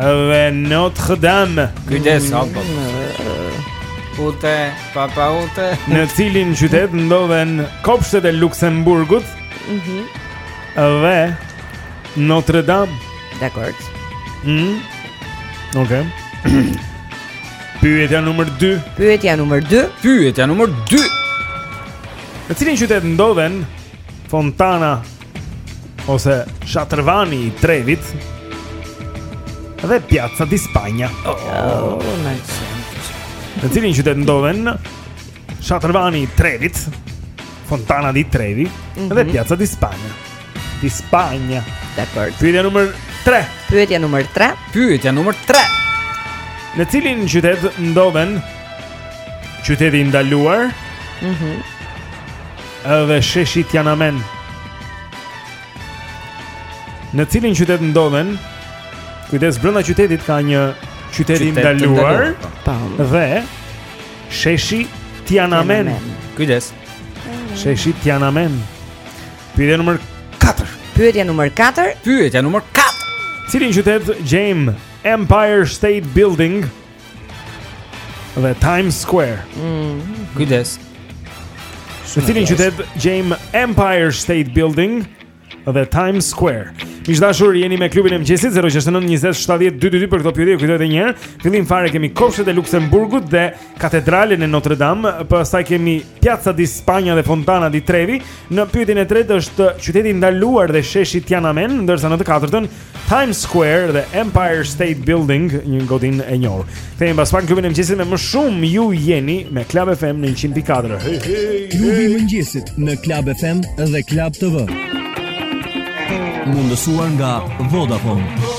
Dhe Notre Dame Kujdes, mm, hop, hop Ute, papa ute Në cilin qytet ndodhen kopshtet e Luksemburgut mm -hmm. Dhe Notre Dame Dakord mm. Ok Pyetja numër 2 Pyetja numër 2 Pyetja numër 2 Në cilin qytet ndodhen Fontana ose Shatërvani i Trevit dhe Piazza di Spagna. Oh, oh, në cilin qytet ndodhen Shatërvani i Trevit, Fontana di Trevi mm -hmm. dhe mhm. Piazza di Spagna. Di Spagna. Dakord. Pyetja numër 3. Pyetja numër 3. Pyetja numër 3. Në cilin qytet ndodhen qyteti i ndaluar? Mhm. Mm Edhe sheshi Tiananmen. Në cilin qytet ndodhen? Kujdes brenda qytetit ka një qytet i ndaluar. Po. Dhe sheshi Tiananmen. Kujdes. Sheshi Tiananmen. Pyetja numër 4. Pyetja numër 4. Pyetja numër 4. Cilin qytet gjejmë Empire State Building? Dhe Times Square. Mm. Kujdes. Në cilin qytet gjejmë Empire State Building dhe Times Square. Miq të dashur, jeni me klubin e mëngjesit 069 20 70 222 për këto pyetje, kujtoj edhe një herë. Fillim fare kemi kopshtet e Luksemburgut dhe katedralen e Notre Dame, pastaj kemi Piazza di Spagna dhe Fontana di Trevi. Në pyetjen e tretë është qyteti i ndaluar dhe sheshi Tiananmen, ndërsa në të katërtën Times Square dhe Empire State Building, një godinë e njohur. Kthehemi pas pak në klubin e mëngjesit me më shumë ju jeni me Club FM në 104. Hey, hey, Klubi i mëngjesit në Club FM dhe Club TV. Mundësuar nga Vodafone.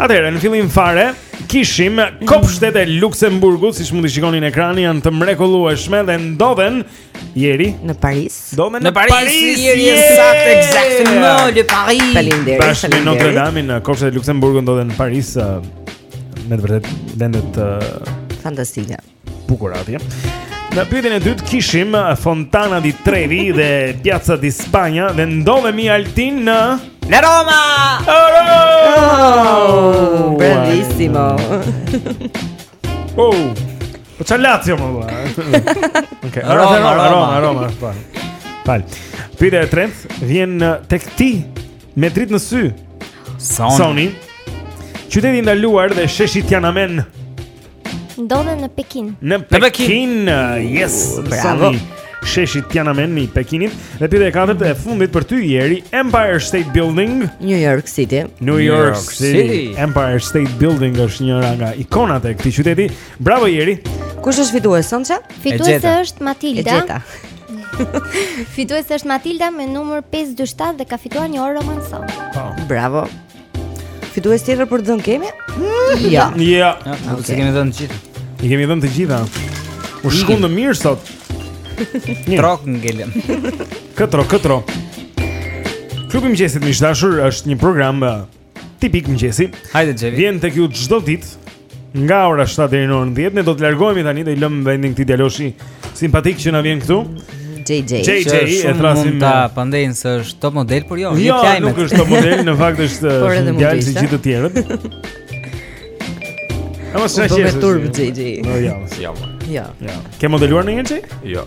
Atëherë, në fillim fare, kishim kopshtet e Luksemburgut, siç mund t'i shikoni në ekran, janë të mrekullueshme dhe ndodhen Jeri në Paris. Ndodhen në Paris, Paris Jeri është saktë ekzakt në Le Paris. Faleminderit. Bashkë me Notre Dame kopshtet e Luksemburgut ndodhen në Paris uh, me të vërtetë vende uh, fantastike. Bukur atje. Në pyetjen e dytë kishim Fontana di Trevi dhe Piazza di Spagna dhe ndodhemi Altin në në Roma. Oh, bellissimo. Oh. Po çfarë Lazio more? Okej, Roma, Roma, Roma, Roma. Po. Fal. Pyetja e tretë vjen tek ti me dritë në sy. Soni. Soni. Qyteti i ndaluar dhe sheshi Tiananmen Ndodhen në Pekin. Në Pekin. Yes. Bravo. Sheshi Tiananmen i Pekinit. Dhe pyetja e katërt dhe e fundit për ty Jeri, Empire State Building, New York City. New York City. Empire State Building është njëra nga ikonat e këtij qyteti. Bravo Jeri. Kush është fitues Soni? Fituese është Matilda. E gjeta. Fituese është Matilda me numër 547 dhe ka fituar një orë Romanson. Bravo. Fitues tjetër për të dhënë kemi? Ja. Ja. Jo, i kemi dhënë të gjitha. I kemi dhënë të gjitha. U shkundëm mirë sot. Trokë ngelëm. Këtro, këtro. Klubi i mëngjesit miq të dashur është një program uh, tipik mëngjesi. Hajde Xhevi. Vjen tek ju çdo ditë Nga ora 7 deri në orën 10 ne do të largohemi tani dhe i lëmë vendin këtij djaloshi simpatik që na vjen këtu. JJ. JJ e thërrasim ta pandehin se është top model por jo, jo nuk është top model, në fakt është djalë si gjithë të tjerët. Amos sa qesh. Po me turp JJ. Jo, jo. Jo. Ja. Ke modeluar ndonjëherë JJ? Jo.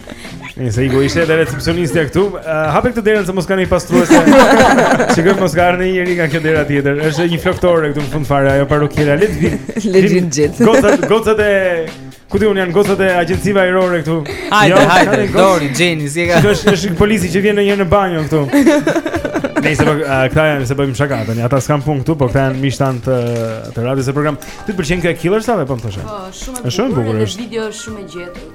Se ku është edhe recepcionistja këtu, uh, hape këtë derën se mos ka ndonjë pastruese. Shiko mos ka ardhur njëri nga kjo dera tjetër. Është një floktore këtu në fund fare ajo parukierja. Le të vijnë. Le të vijnë të gjithë. Gocat, gocat e Ku ti un janë gocat e agjencive ajrore këtu. Hajde, jo, hajde. Dori, Xheni, si e ka? Është është polici që vjen ndonjëherë në banjo këtu. Nëse po këta janë se bëjmë shaka tani. Ata s'kan punë këtu, po këta janë miqtë tanë të radios së programit. Ty të pëlqen kjo Killers apo po më thoshe? Po, shumë e bukur. Është shumë e bukur. Është video shumë e gjetur.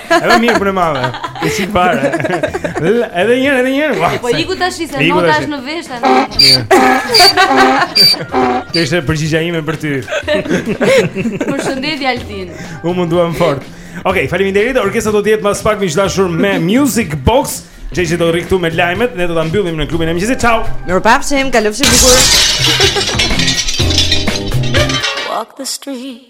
Edhe mirë për e madhe. E si të pare. Edhe njërë, edhe njërë. Po i ku të ashtë se në të ashtë në veshtë. Të ishte përgjigja ime për ty. Përshëndetje Altin. U munduam fort. Ok, faleminderit. Orkesta do të jetë mas pak miq dashur me Music Box. Gjergji do rri këtu me lajmet, ne do ta mbyllim në klubin e mëngjesit, ciao! Mirupafshim, kalofshi bukur! Walk the street